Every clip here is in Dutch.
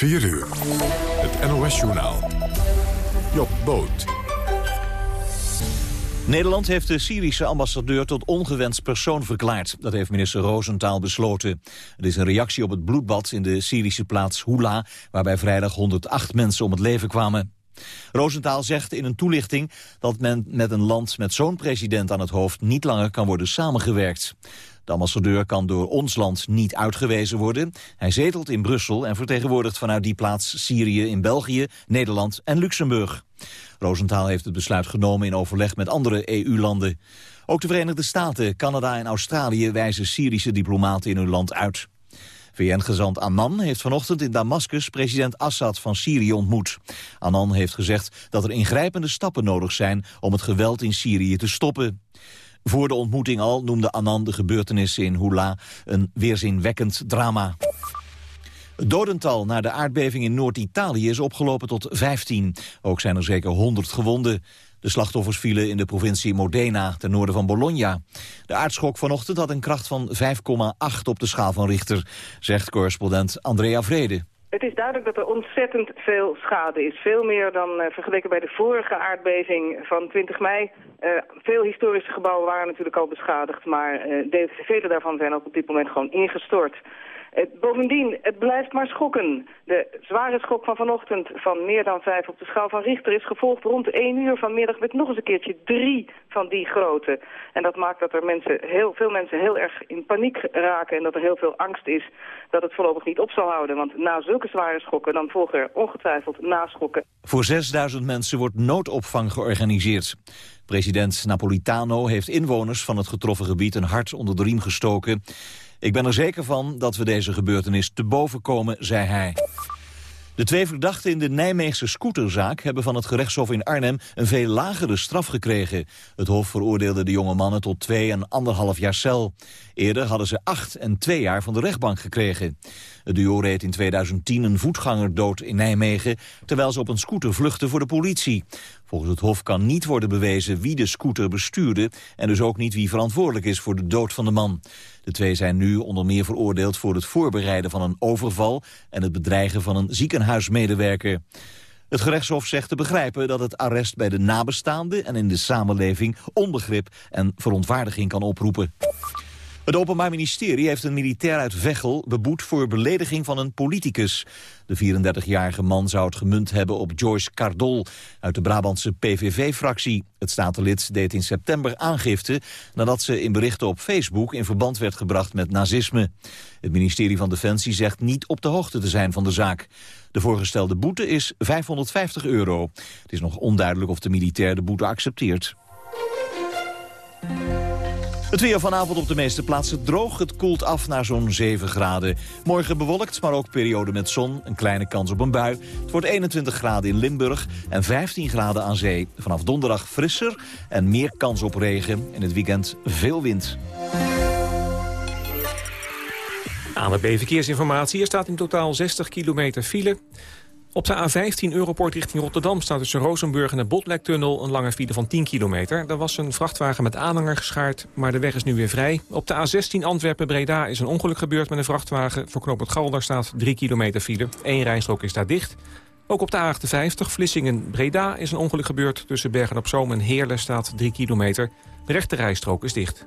4 uur. Het NOS-journaal. Job Boot. Nederland heeft de Syrische ambassadeur tot ongewenst persoon verklaard. Dat heeft minister Roosentaal besloten. Het is een reactie op het bloedbad in de Syrische plaats Hula... waarbij vrijdag 108 mensen om het leven kwamen. Roosentaal zegt in een toelichting dat men met een land met zo'n president aan het hoofd niet langer kan worden samengewerkt. De ambassadeur kan door ons land niet uitgewezen worden. Hij zetelt in Brussel en vertegenwoordigt vanuit die plaats Syrië in België, Nederland en Luxemburg. Roosentaal heeft het besluit genomen in overleg met andere EU-landen. Ook de Verenigde Staten, Canada en Australië wijzen Syrische diplomaten in hun land uit. VN-gezant Annan heeft vanochtend in Damascus president Assad van Syrië ontmoet. Annan heeft gezegd dat er ingrijpende stappen nodig zijn om het geweld in Syrië te stoppen. Voor de ontmoeting al noemde Annan de gebeurtenissen in Hula een weerzinwekkend drama. Het dodental na de aardbeving in Noord-Italië is opgelopen tot 15. Ook zijn er zeker 100 gewonden. De slachtoffers vielen in de provincie Modena, ten noorden van Bologna. De aardschok vanochtend had een kracht van 5,8 op de schaal van Richter, zegt correspondent Andrea Vrede. Het is duidelijk dat er ontzettend veel schade is. Veel meer dan uh, vergeleken bij de vorige aardbeving van 20 mei. Uh, veel historische gebouwen waren natuurlijk al beschadigd, maar uh, de, vele daarvan zijn ook op dit moment gewoon ingestort. Uh, bovendien, het blijft maar schokken. De zware schok van vanochtend van meer dan vijf op de schaal van Richter is gevolgd rond één uur vanmiddag met nog eens een keertje drie van die grote. En dat maakt dat er mensen, heel, veel mensen heel erg in paniek raken en dat er heel veel angst is dat het voorlopig niet op zal houden. Want na zulke zware schokken dan volgen er ongetwijfeld naschokken. Voor 6000 mensen wordt noodopvang georganiseerd. President Napolitano heeft inwoners van het getroffen gebied een hart onder de riem gestoken. Ik ben er zeker van dat we deze gebeurtenis te boven komen, zei hij. De twee verdachten in de Nijmeegse scooterzaak hebben van het gerechtshof in Arnhem een veel lagere straf gekregen. Het hof veroordeelde de jonge mannen tot twee en anderhalf jaar cel. Eerder hadden ze acht en twee jaar van de rechtbank gekregen. Het duo reed in 2010 een voetganger dood in Nijmegen... terwijl ze op een scooter vluchtten voor de politie. Volgens het Hof kan niet worden bewezen wie de scooter bestuurde... en dus ook niet wie verantwoordelijk is voor de dood van de man. De twee zijn nu onder meer veroordeeld voor het voorbereiden van een overval... en het bedreigen van een ziekenhuismedewerker. Het gerechtshof zegt te begrijpen dat het arrest bij de nabestaanden... en in de samenleving onbegrip en verontwaardiging kan oproepen. Het Openbaar Ministerie heeft een militair uit Veghel beboet voor belediging van een politicus. De 34-jarige man zou het gemunt hebben op Joyce Cardol uit de Brabantse PVV-fractie. Het statenlid deed in september aangifte nadat ze in berichten op Facebook in verband werd gebracht met nazisme. Het ministerie van Defensie zegt niet op de hoogte te zijn van de zaak. De voorgestelde boete is 550 euro. Het is nog onduidelijk of de militair de boete accepteert. Het weer vanavond op de meeste plaatsen droog. Het koelt af naar zo'n 7 graden. Morgen bewolkt, maar ook periode met zon. Een kleine kans op een bui. Het wordt 21 graden in Limburg en 15 graden aan zee. Vanaf donderdag frisser en meer kans op regen. In het weekend veel wind. ANWB Verkeersinformatie. Er staat in totaal 60 kilometer file. Op de A15 Europort richting Rotterdam staat tussen Rozenburg en de Botlektunnel een lange file van 10 kilometer. Daar was een vrachtwagen met aanhanger geschaard, maar de weg is nu weer vrij. Op de A16 Antwerpen-Breda is een ongeluk gebeurd met een vrachtwagen. Voor het Galder staat 3 kilometer file. Eén rijstrook is daar dicht. Ook op de A58 Vlissingen-Breda is een ongeluk gebeurd. Tussen Bergen-op-Zoom en Heerlen staat 3 kilometer. De rechte rijstrook is dicht.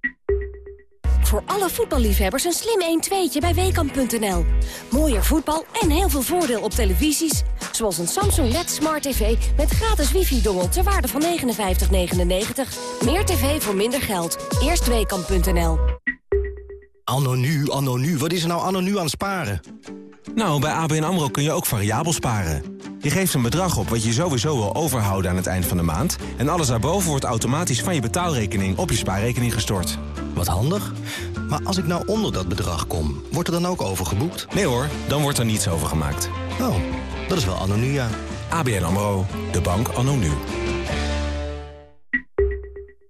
Voor alle voetballiefhebbers een slim 1-2'tje bij Weekamp.nl. Mooier voetbal en heel veel voordeel op televisies. Zoals een Samsung LED Smart TV met gratis wifi-dongel ter waarde van 59,99. Meer tv voor minder geld. Eerst Weekamp.nl. Anno nu, anno nu. Wat is er nou anno nu aan het sparen? Nou, bij ABN AMRO kun je ook variabel sparen. Je geeft een bedrag op wat je sowieso wil overhouden aan het eind van de maand... en alles daarboven wordt automatisch van je betaalrekening op je spaarrekening gestort. Wat handig. Maar als ik nou onder dat bedrag kom, wordt er dan ook over geboekt? Nee hoor, dan wordt er niets over gemaakt. Oh, dat is wel anno nu, ja. ABN AMRO, de bank anno nu.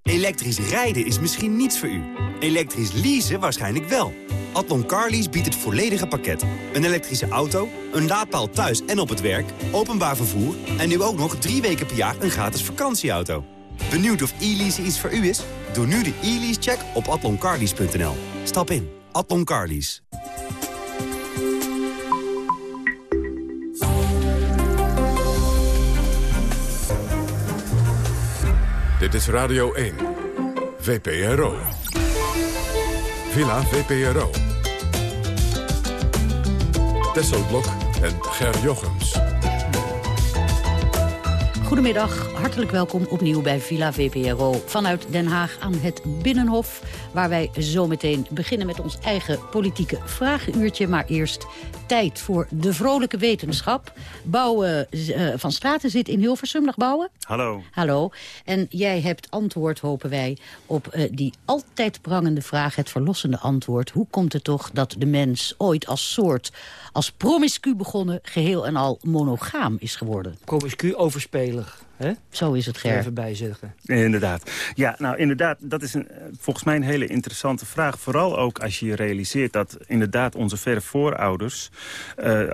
Elektrisch rijden is misschien niets voor u. Elektrisch leasen waarschijnlijk wel. Atlon Carlease biedt het volledige pakket. Een elektrische auto, een laadpaal thuis en op het werk, openbaar vervoer... en nu ook nog drie weken per jaar een gratis vakantieauto. Benieuwd of e-lease iets voor u is? Doe nu de e-lease-check op atloncarlease.nl. Stap in. Atlon Carlease. Dit is Radio 1. VPRO. Villa VPRO. Tesselblok en Ger Jochems. Goedemiddag, hartelijk welkom opnieuw bij Villa VPRO vanuit Den Haag aan het Binnenhof. Waar wij zometeen beginnen met ons eigen politieke vragenuurtje. Maar eerst tijd voor de vrolijke wetenschap. Bouwen uh, van Straten zit in Hilversum. Dag Bouwen. Hallo. Hallo. En jij hebt antwoord, hopen wij, op uh, die altijd prangende vraag... het verlossende antwoord. Hoe komt het toch dat de mens ooit als soort... als promiscu begonnen, geheel en al monogaam is geworden? Promiscu, overspelig. He? Zo is het, Ger. Even bijzeggen. Inderdaad. Ja, nou inderdaad, dat is een, volgens mij een hele interessante vraag. Vooral ook als je je realiseert dat inderdaad onze verre voorouders... Uh,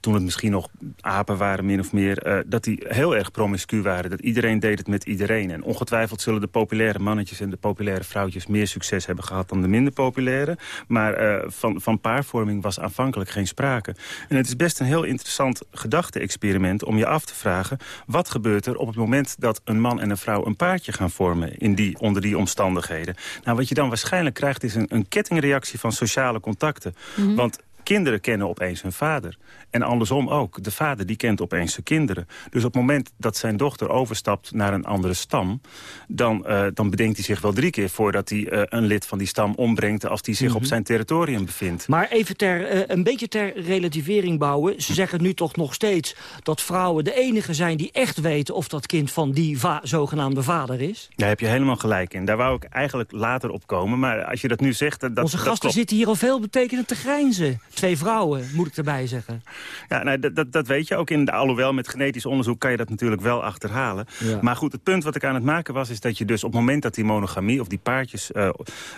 toen het misschien nog apen waren, min of meer... Uh, dat die heel erg promiscu waren. Dat iedereen deed het met iedereen. En ongetwijfeld zullen de populaire mannetjes en de populaire vrouwtjes... meer succes hebben gehad dan de minder populaire. Maar uh, van, van paarvorming was aanvankelijk geen sprake. En het is best een heel interessant gedachte-experiment... om je af te vragen, wat gebeurt er op het moment... dat een man en een vrouw een paardje gaan vormen in die, onder die omstandigheden? Nou, wat je dan waarschijnlijk krijgt is een, een kettingreactie van sociale contacten. Mm -hmm. Want kinderen kennen opeens hun vader. En andersom ook. De vader die kent opeens zijn kinderen. Dus op het moment dat zijn dochter overstapt naar een andere stam... dan, uh, dan bedenkt hij zich wel drie keer voordat hij uh, een lid van die stam ombrengt... als hij zich mm -hmm. op zijn territorium bevindt. Maar even ter, uh, een beetje ter relativering bouwen. Ze zeggen nu toch nog steeds dat vrouwen de enige zijn... die echt weten of dat kind van die va zogenaamde vader is. Daar heb je helemaal gelijk in. Daar wou ik eigenlijk later op komen. Maar als je dat nu zegt... Dat, Onze dat gasten klopt. zitten hier al veel betekenend te grijnzen. Twee vrouwen, moet ik erbij zeggen. Ja, nou, dat, dat, dat weet je ook. In de, alhoewel, met genetisch onderzoek kan je dat natuurlijk wel achterhalen. Ja. Maar goed, het punt wat ik aan het maken was... is dat je dus op het moment dat die monogamie of die paardjes uh,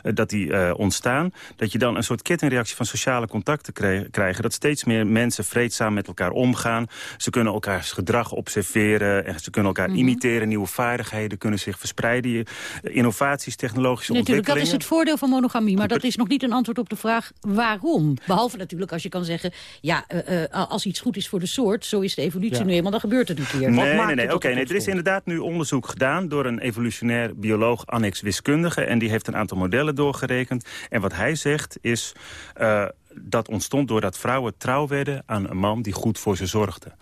dat die, uh, ontstaan... dat je dan een soort kettingreactie van sociale contacten kre krijgen. Dat steeds meer mensen vreedzaam met elkaar omgaan. Ze kunnen elkaars gedrag observeren. En ze kunnen elkaar mm -hmm. imiteren. Nieuwe vaardigheden kunnen zich verspreiden. Innovaties, technologische Natuurlijk, ontwikkelingen. dat is het voordeel van monogamie. Maar dat is nog niet een antwoord op de vraag waarom. Behalve natuurlijk als je kan zeggen... ja, uh, als iets goed is voor de soort, zo is de evolutie ja. nu eenmaal, dan gebeurt het een keer. Nee, nee, nee. Oké, okay, nee, er is inderdaad nu onderzoek gedaan door een evolutionair bioloog, annex wiskundige. En die heeft een aantal modellen doorgerekend. En wat hij zegt is... Uh, dat ontstond doordat vrouwen trouw werden aan een man die goed voor ze zorgde.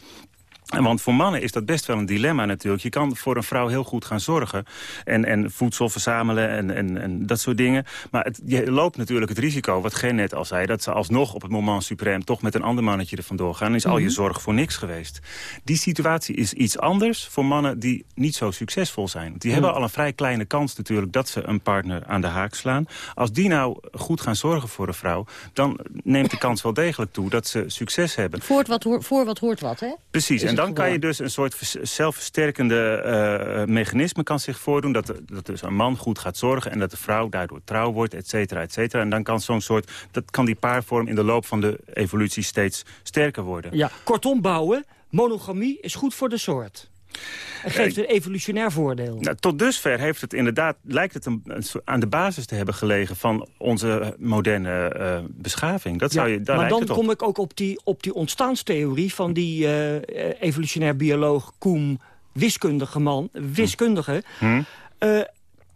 Want voor mannen is dat best wel een dilemma natuurlijk. Je kan voor een vrouw heel goed gaan zorgen. En, en voedsel verzamelen en, en, en dat soort dingen. Maar het, je loopt natuurlijk het risico, wat Gen net al zei... dat ze alsnog op het moment suprem toch met een ander mannetje er vandoor gaan. Dan is mm -hmm. al je zorg voor niks geweest. Die situatie is iets anders voor mannen die niet zo succesvol zijn. Die mm. hebben al een vrij kleine kans natuurlijk dat ze een partner aan de haak slaan. Als die nou goed gaan zorgen voor een vrouw... dan neemt de kans wel degelijk toe dat ze succes hebben. Voor wat, hoort, voor wat hoort wat, hè? Precies, dan kan je dus een soort zelfversterkende uh, mechanisme kan zich voordoen. Dat, dat dus een man goed gaat zorgen en dat de vrouw daardoor trouw wordt, et cetera, et cetera. En dan kan zo'n soort, dat kan die paarvorm in de loop van de evolutie steeds sterker worden. Ja, kortom bouwen, monogamie is goed voor de soort. Het geeft een evolutionair voordeel. Nou, tot dusver heeft het inderdaad, lijkt het een, aan de basis te hebben gelegen... van onze moderne uh, beschaving. Dat zou je, daar maar dan kom ik ook op die, op die ontstaanstheorie... van die uh, evolutionair bioloog Koem, wiskundige man, wiskundige... Hm? Uh,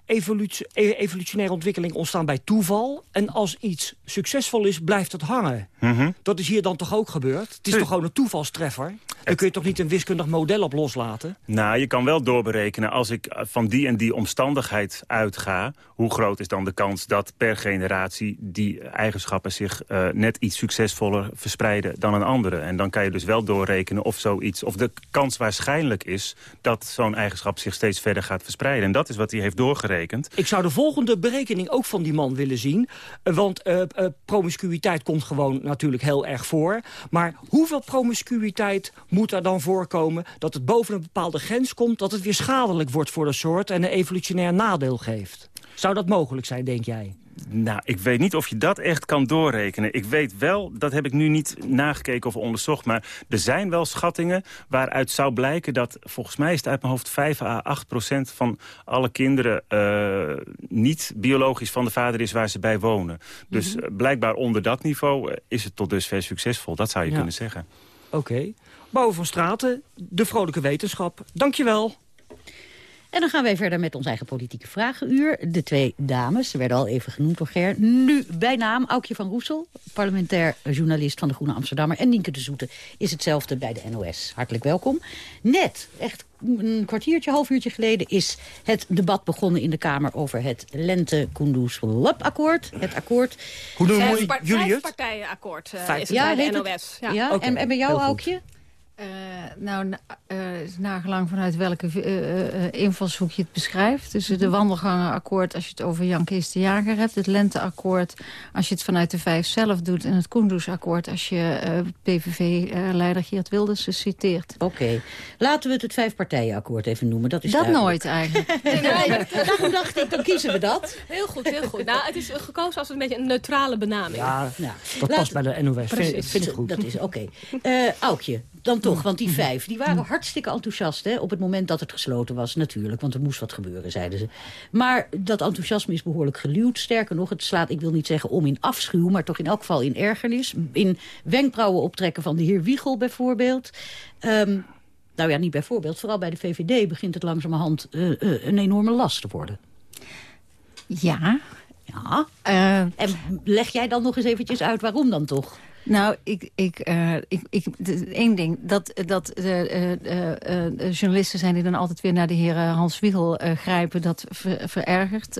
Evolutie, evolutionaire ontwikkeling ontstaan bij toeval. En als iets succesvol is, blijft het hangen. Mm -hmm. Dat is hier dan toch ook gebeurd? Het is toch gewoon een toevalstreffer? Dan kun je toch niet een wiskundig model op loslaten? Nou, je kan wel doorberekenen. Als ik van die en die omstandigheid uitga... hoe groot is dan de kans dat per generatie... die eigenschappen zich uh, net iets succesvoller verspreiden dan een andere. En dan kan je dus wel doorrekenen of zoiets... of de kans waarschijnlijk is dat zo'n eigenschap zich steeds verder gaat verspreiden. En dat is wat hij heeft doorgerekend Ik zou de volgende berekening ook van die man willen zien. Uh, want uh, uh, promiscuïteit komt gewoon natuurlijk heel erg voor. Maar hoeveel promiscuïteit moet er dan voorkomen... dat het boven een bepaalde grens komt... dat het weer schadelijk wordt voor de soort... en een evolutionair nadeel geeft? Zou dat mogelijk zijn, denk jij? Nou, ik weet niet of je dat echt kan doorrekenen. Ik weet wel, dat heb ik nu niet nagekeken of onderzocht... maar er zijn wel schattingen waaruit zou blijken dat... volgens mij is het uit mijn hoofd 5 à 8 procent van alle kinderen... Uh, niet biologisch van de vader is waar ze bij wonen. Dus uh, blijkbaar onder dat niveau uh, is het tot dusver succesvol. Dat zou je ja. kunnen zeggen. Oké. Okay. Bouwen van Straten, de vrolijke wetenschap. Dankjewel. En dan gaan wij verder met ons eigen politieke vragenuur. De twee dames, ze werden al even genoemd door Ger. Nu bij naam Aukje van Roesel, parlementair journalist van de Groene Amsterdammer. En Nienke de Zoete is hetzelfde bij de NOS. Hartelijk welkom. Net, echt een kwartiertje, half uurtje geleden... is het debat begonnen in de Kamer over het lente kunduz akkoord Het akkoord... Hoe jullie het? partijenakkoord uh, is het ja, bij de NOS. Ja, ja okay. en, en bij jou, Aukje? Uh, nou, uh, nagelang vanuit welke uh, invalshoek je het beschrijft. Dus de wandelgangenakkoord als je het over Jan Kees de Jager hebt. Het lenteakkoord als je het vanuit de vijf zelf doet. En het Koendersakkoord als je PVV-leider Geert Wilders citeert. Oké. Okay. Laten we het het vijfpartijenakkoord even noemen. Dat is Dat nooit eigenlijk. nee, daarom dacht ik, dan kiezen we dat. Heel goed, heel goed. Nou, het is gekozen als een beetje een neutrale benaming. Ja, nou, dat past bij de NOS. Vind, vind ik goed. Dat is oké. Okay. Aukje, dan toch, want die vijf die waren hartstikke enthousiast... Hè, op het moment dat het gesloten was, natuurlijk. Want er moest wat gebeuren, zeiden ze. Maar dat enthousiasme is behoorlijk geluwd. Sterker nog, het slaat, ik wil niet zeggen om in afschuw... maar toch in elk geval in ergernis. In wenkbrauwen optrekken van de heer Wiegel bijvoorbeeld. Um, nou ja, niet bijvoorbeeld. Vooral bij de VVD begint het langzamerhand uh, uh, een enorme last te worden. Ja. Ja. Uh, en leg jij dan nog eens eventjes uit waarom dan toch? Nou, ik, ik, uh, ik, ik, één ding. Dat, dat uh, uh, journalisten zijn die dan altijd weer naar de heer Hans Wiegel grijpen. Dat ver, verergert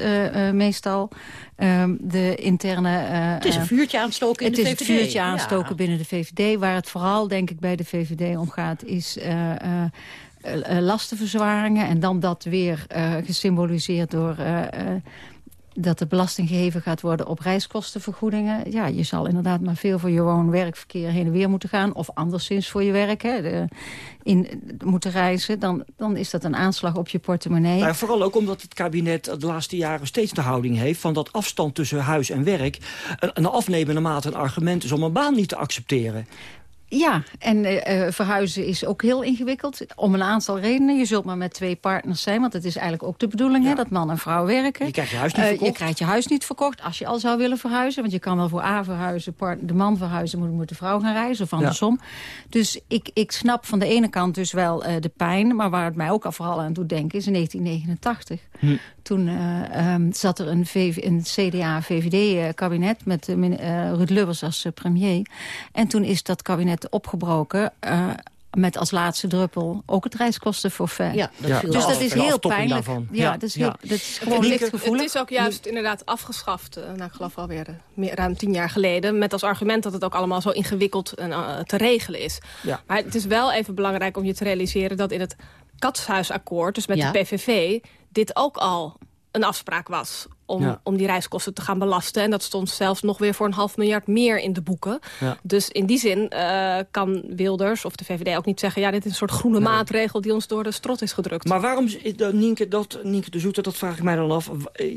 meestal ehm, de interne... het is een vuurtje aanstoken in de VVD. Het is een vuurtje aanstoken ja. binnen de VVD. Waar het vooral, denk ik, bij de VVD om gaat, is... lastenverzwaringen en dan dat weer gesymboliseerd door dat de belasting geheven gaat worden op reiskostenvergoedingen. Ja, je zal inderdaad maar veel voor je woon-werkverkeer heen en weer moeten gaan. Of anderszins voor je werk hè, in, moeten reizen. Dan, dan is dat een aanslag op je portemonnee. Maar vooral ook omdat het kabinet de laatste jaren steeds de houding heeft... van dat afstand tussen huis en werk een, een afnemende mate een argument is om een baan niet te accepteren. Ja, en uh, verhuizen is ook heel ingewikkeld. Om een aantal redenen. Je zult maar met twee partners zijn. Want het is eigenlijk ook de bedoeling ja. hè, dat man en vrouw werken. Je krijgt je huis niet verkocht. Uh, je krijgt je huis niet verkocht als je al zou willen verhuizen. Want je kan wel voor A verhuizen, de man verhuizen... moet, moet de vrouw gaan reizen of andersom. Ja. Dus ik, ik snap van de ene kant dus wel uh, de pijn. Maar waar het mij ook al vooral aan doet denken is in 1989. Hm. Toen um, zat er een, een CDA-VVD-kabinet met Ruud Lubbers als premier. En toen is dat kabinet opgebroken... Uh, met als laatste druppel ook het reiskostenforfait. Ja, dat ja. Dus dat is heel pijnlijk. Ja, ja, dat is, heel, ja. dat is gewoon licht gevoelig. Het is ook juist inderdaad afgeschaft, uh, nou, ik geloof alweer meer, ruim tien jaar geleden... met als argument dat het ook allemaal zo ingewikkeld en, uh, te regelen is. Ja. Maar het is wel even belangrijk om je te realiseren... dat in het Katshuisakkoord, dus met ja. de PVV... dit ook al een afspraak was om, ja. om die reiskosten te gaan belasten. En dat stond zelfs nog weer voor een half miljard meer in de boeken. Ja. Dus in die zin uh, kan Wilders of de VVD ook niet zeggen... ja, dit is een soort groene nee. maatregel die ons door de strot is gedrukt. Maar waarom, Nienke, dat, Nienke de Zoeter, dat vraag ik mij dan af...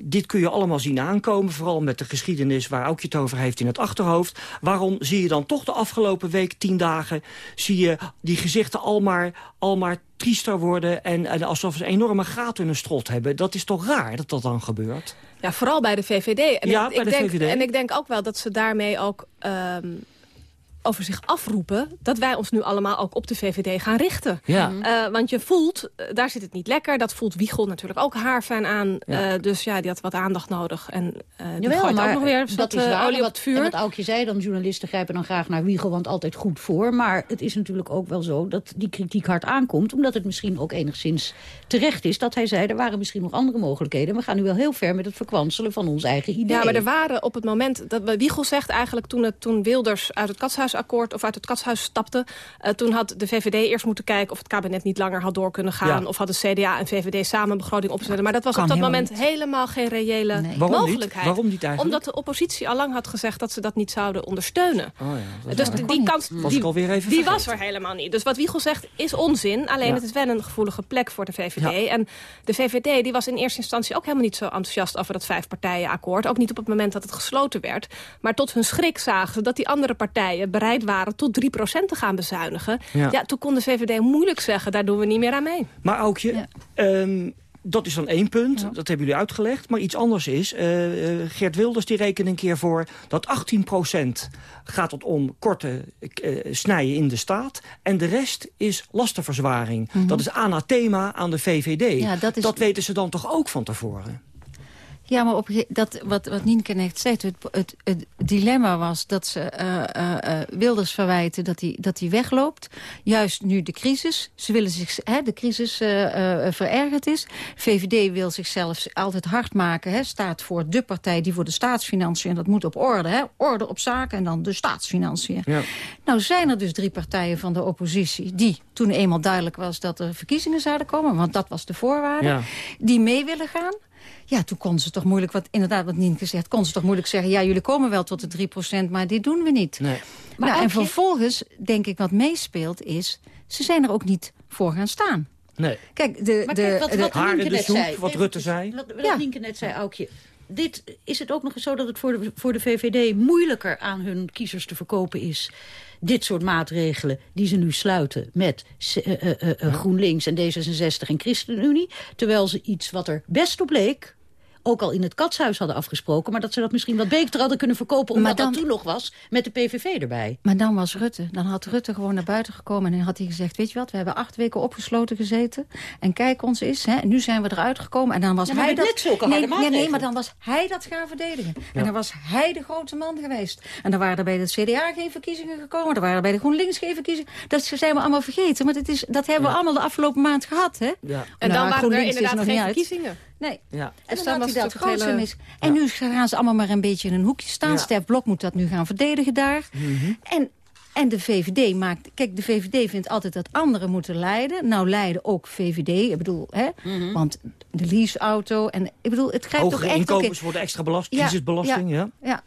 dit kun je allemaal zien aankomen, vooral met de geschiedenis... waar ook je het over heeft in het achterhoofd. Waarom zie je dan toch de afgelopen week, tien dagen... zie je die gezichten al maar, al maar triester worden... En, en alsof ze een enorme gaten in hun strot hebben. Dat is toch raar dat dat dan gebeurt? Ja, vooral bij de VVD. En ja, ik, bij ik de denk, VVD. En ik denk ook wel dat ze daarmee ook um, over zich afroepen... dat wij ons nu allemaal ook op de VVD gaan richten. Ja. Uh, want je voelt, uh, daar zit het niet lekker. Dat voelt Wiegel natuurlijk ook haarfijn aan. Ja. Uh, dus ja, die had wat aandacht nodig. En die Jawel, gooit maar ook nog weer dat is waar, olie wat, op het vuur. En wat Aukje zei, dan journalisten grijpen dan graag naar Wiegel... want altijd goed voor. Maar het is natuurlijk ook wel zo dat die kritiek hard aankomt... omdat het misschien ook enigszins terecht is dat hij zei... er waren misschien nog andere mogelijkheden. We gaan nu wel heel ver met het verkwanselen van ons eigen idee. Ja, maar er waren op het moment... dat Wiegel zegt eigenlijk toen, het, toen Wilders uit het katshuis katshuisakkoord of uit het katshuis stapte... Uh, toen had de VVD eerst moeten kijken of het kabinet niet langer had door kunnen gaan... of hadden CDA en VVD samen een begroting opzetten. Maar dat was op dat moment helemaal geen reële nee. Waarom mogelijkheid. Niet? Waarom niet eigenlijk? Omdat de oppositie al lang had gezegd dat ze dat niet zouden ondersteunen. Oh ja, dus die, die kans was die, even die was er helemaal niet. Dus wat Wiegel zegt is onzin. Alleen het is wel een gevoelige plek voor de VVD. En de VVD die was in eerste instantie ook helemaal niet zo enthousiast over dat vijfpartijenakkoord. Ook niet op het moment dat het gesloten werd. Maar tot hun schrik zagen ze dat die andere partijen bereid waren tot 3% te gaan bezuinigen. Ja. toen kon de VVD moeilijk zeggen, daar doen we niet meer aan mee. Maar Aukje, ja. Ehm, dat is dan één punt, dat hebben jullie uitgelegd. Maar iets anders is, uh, Geert Wilders die rekent een keer voor... dat 18% gaat het om korte uh, snijden in de staat... en de rest is lastenverzwaring. Mm -hmm. Dat is anathema aan de VVD. Ja, dat, is... dat weten ze dan toch ook van tevoren? Ja, maar op, dat, wat, wat Nienke net zegt, het, het, het, dilemma was dat ze uh, uh, Wilders verwijten dat hij dat hij wegloopt. Juist nu de crisis. Ze willen zich, hè, de crisis uh, verergerd is. VVD wil zichzelf altijd hard maken. Hè, staat voor de partij die voor de staatsfinanciën... en dat moet op orde, hè, orde op zaken en dan de staatsfinanciën. Ja. Nou zijn er dus drie partijen van de oppositie... die toen eenmaal duidelijk was dat er verkiezingen zouden komen... want dat was de voorwaarde, ja. die mee willen gaan... Ja, toen kon ze toch moeilijk, wat, inderdaad wat Nienke zegt... kon ze toch moeilijk zeggen, ja, jullie komen wel tot de 3%, maar dit doen we niet. Nee. Maar nou, en vervolgens, denk ik, wat meespeelt is... ze zijn er ook niet voor gaan staan. Nee. Kijk, de, maar kijk, wat, de, wat Nienke net zei... Wat Rutte zei. Wat, wat ja. Nienke net zei, Aukje dit, is het ook nog eens zo dat het voor de, voor de VVD moeilijker aan hun kiezers te verkopen is dit soort maatregelen die ze nu sluiten met uh, uh, uh, GroenLinks en D66 en ChristenUnie. Terwijl ze iets wat er best op leek, ook al in het katshuis hadden afgesproken... maar dat ze dat misschien wat beter hadden kunnen verkopen... omdat dan, dat toen nog was, met de PVV erbij. Maar dan was Rutte. Dan had Rutte gewoon naar buiten gekomen en had hij gezegd... weet je wat, we hebben acht weken opgesloten gezeten. En kijk ons eens, hè, en nu zijn we eruit gekomen. En dan was hij dat... nee, nee, nee, maar dan was hij dat gaan verdedigen. En dan was hij de grote man geweest. En dan waren er bij de CDA geen verkiezingen gekomen. Er waren bij de GroenLinks geen verkiezingen. Dat zijn we allemaal vergeten. Maar dat, is, dat hebben we allemaal de afgelopen maand gehad, hè? Ja. En dan nou, waren er inderdaad geen verkiezingen. Nee. Ja. En dan, was dat groot hele... mis. En nu gaan ze allemaal maar een beetje in een hoekje staan. Ja. Stef Blok moet dat nu gaan verdedigen daar. Mm -hmm. En en de VVD maakt... Kijk, de VVD vindt altijd dat anderen moeten leiden. Nou leiden ook VVD. Ik bedoel, hè? Mm -hmm. Want de leaseauto... En, ik bedoel, het grijpt Hogere toch echt... inkomens worden extra belast. Ja, crisisbelasting, ja. ja. ja.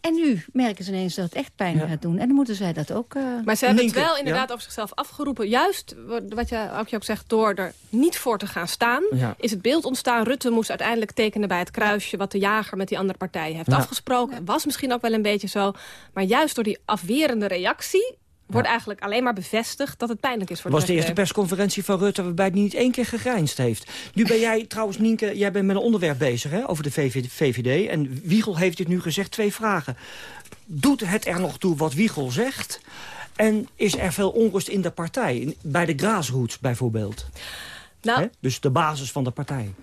En nu merken ze ineens dat het echt pijn ja. gaat doen. En dan moeten zij dat ook... Uh, maar ze hebben linken. het wel inderdaad ja. over zichzelf afgeroepen. Juist, wat je ook, je ook zegt, door er niet voor te gaan staan... Ja. is het beeld ontstaan. Rutte moest uiteindelijk tekenen bij het kruisje... wat de jager met die andere partijen heeft afgesproken. Was misschien ook wel een beetje zo. Maar juist door die afwerende reactie wordt eigenlijk alleen maar bevestigd dat het pijnlijk is voor de was de eerste persconferentie van Rutte waarbij hij niet één keer gegrijnst heeft. Nu ben jij trouwens, Nienke, jij bent met een onderwerp bezig hè, over de VVD. En Wiegel heeft dit nu gezegd, twee vragen. Doet het er nog toe wat Wiegel zegt? En is er veel onrust in de partij? Bij de grassroots bijvoorbeeld. Nou, hè? Dus de basis van de partij.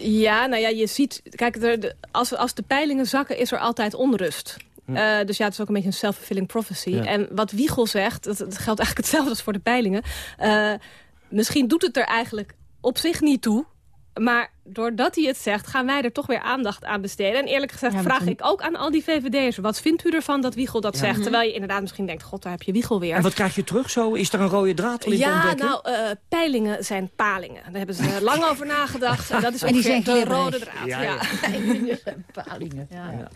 Ja, nou ja, je ziet... Kijk, als, als de peilingen zakken, is er altijd onrust. Uh, dus ja, het is ook een beetje een self-fulfilling prophecy. Ja. En wat Wiegel zegt, dat, dat, geldt eigenlijk hetzelfde als voor de peilingen. Uh, misschien doet het er eigenlijk op zich niet toe. Maar doordat hij het zegt, gaan wij er toch weer aandacht aan besteden. En eerlijk gezegd ja, vraag ik ook aan al die VVD'ers... wat vindt u ervan dat Wiegel dat ja. zegt? Terwijl je inderdaad misschien denkt, god, daar heb je Wiegel weer. En wat krijg je terug zo? Is er een rode draad in Ja, ontdekken? nou, uh, peilingen zijn palingen. Daar hebben ze lang over nagedacht. En dat is en die zijn de rode draad. Ja, ja. Peilingen zijn palingen. ja.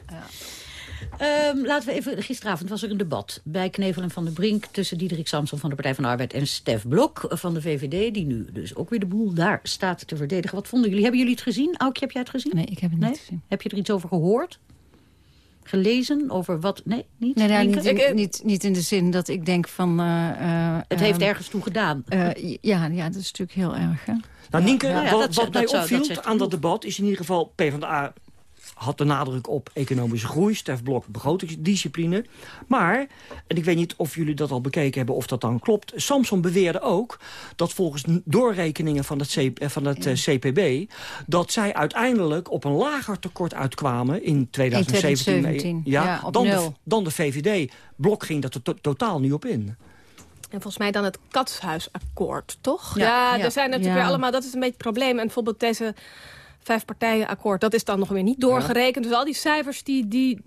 Um, laten we even, gisteravond was er een debat bij Knevel en Van der Brink... tussen Diederik Samson van de Partij van de Arbeid en Stef Blok van de VVD... die nu dus ook weer de boel daar staat te verdedigen. Wat vonden jullie? Hebben jullie het gezien? Aukje, heb jij het gezien? Nee, ik heb het niet nee? gezien. Heb je er iets over gehoord? Gelezen over wat? Nee, niet? Nee, nou, niet, ik, niet, niet, in de zin dat ik denk van... Uh, uh, het heeft ergens toe gedaan. Uh, ja, ja, dat is natuurlijk heel erg. Hè? Nou, Nienke, ja, wat, wat mij opviel dat aan dat debat... is in ieder geval PvdA had de nadruk op economische groei. Stef Blok begrotingsdiscipline. Maar, en ik weet niet of jullie dat al bekeken hebben of dat dan klopt... Samson beweerde ook dat volgens doorrekeningen van het, C, van het ja. CPB... dat zij uiteindelijk op een lager tekort uitkwamen in 2017. In 2017 ja, ja dan, de, dan de VVD. Blok ging dat er to totaal niet op in. En volgens mij dan het katshuisakkoord, toch? Ja, ja, ja er zijn natuurlijk weer allemaal... Dat is een beetje het probleem. En bijvoorbeeld deze vijf partijen akkoord. Dat is dan nog weer niet doorgerekend. Dus al die cijfers die, die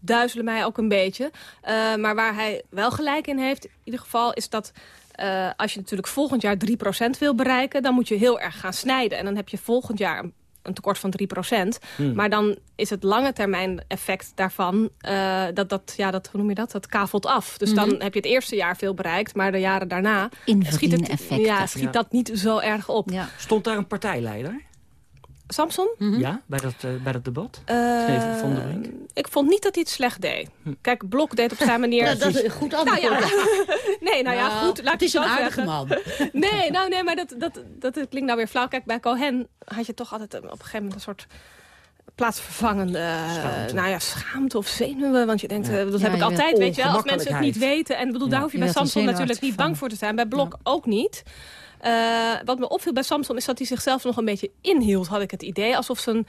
duizelen mij ook een beetje. Uh, maar waar hij wel gelijk in heeft, in ieder geval, is dat... Uh, als je natuurlijk volgend jaar 3% wil bereiken... dan moet je heel erg gaan snijden. En dan heb je volgend jaar een tekort van 3%. Hmm. Maar dan is het lange termijn effect daarvan... Uh, dat, dat, ja, dat, hoe noem je dat? Dat kavelt af. Dus dan mhm. heb je het eerste jaar veel bereikt... maar de jaren daarna schiet, het, ja, schiet dat niet zo erg op. Ja. Stond daar een partijleider? Samson? Mhm. Ja, bij dat, uh, bij dat debat? Uh, van Brink? Ik vond niet dat hij het slecht deed. Hm. Kijk, Blok deed op zijn manier... ja, dat is een goed antwoord. Nou, ja. nee, nou ja, nou, goed. Laat het is een aardige zeggen. man. nee, nou nee, maar dat, dat, dat, klinkt nou weer flauw. Kijk, bij Cohen had je toch altijd op een gegeven moment een soort plaatsvervangende schaamte. nou ja, schaamte of zenuwen. Want je denkt, ja. dat heb ik altijd, weet je wel. Als mensen het niet weten. En bedoel, daar hoef je bij Samson natuurlijk niet bang voor te zijn. Bij Blok ook niet. Uh, wat me opviel bij Samson is dat hij zichzelf nog een beetje inhield, had ik het idee. Alsof zijn, uh,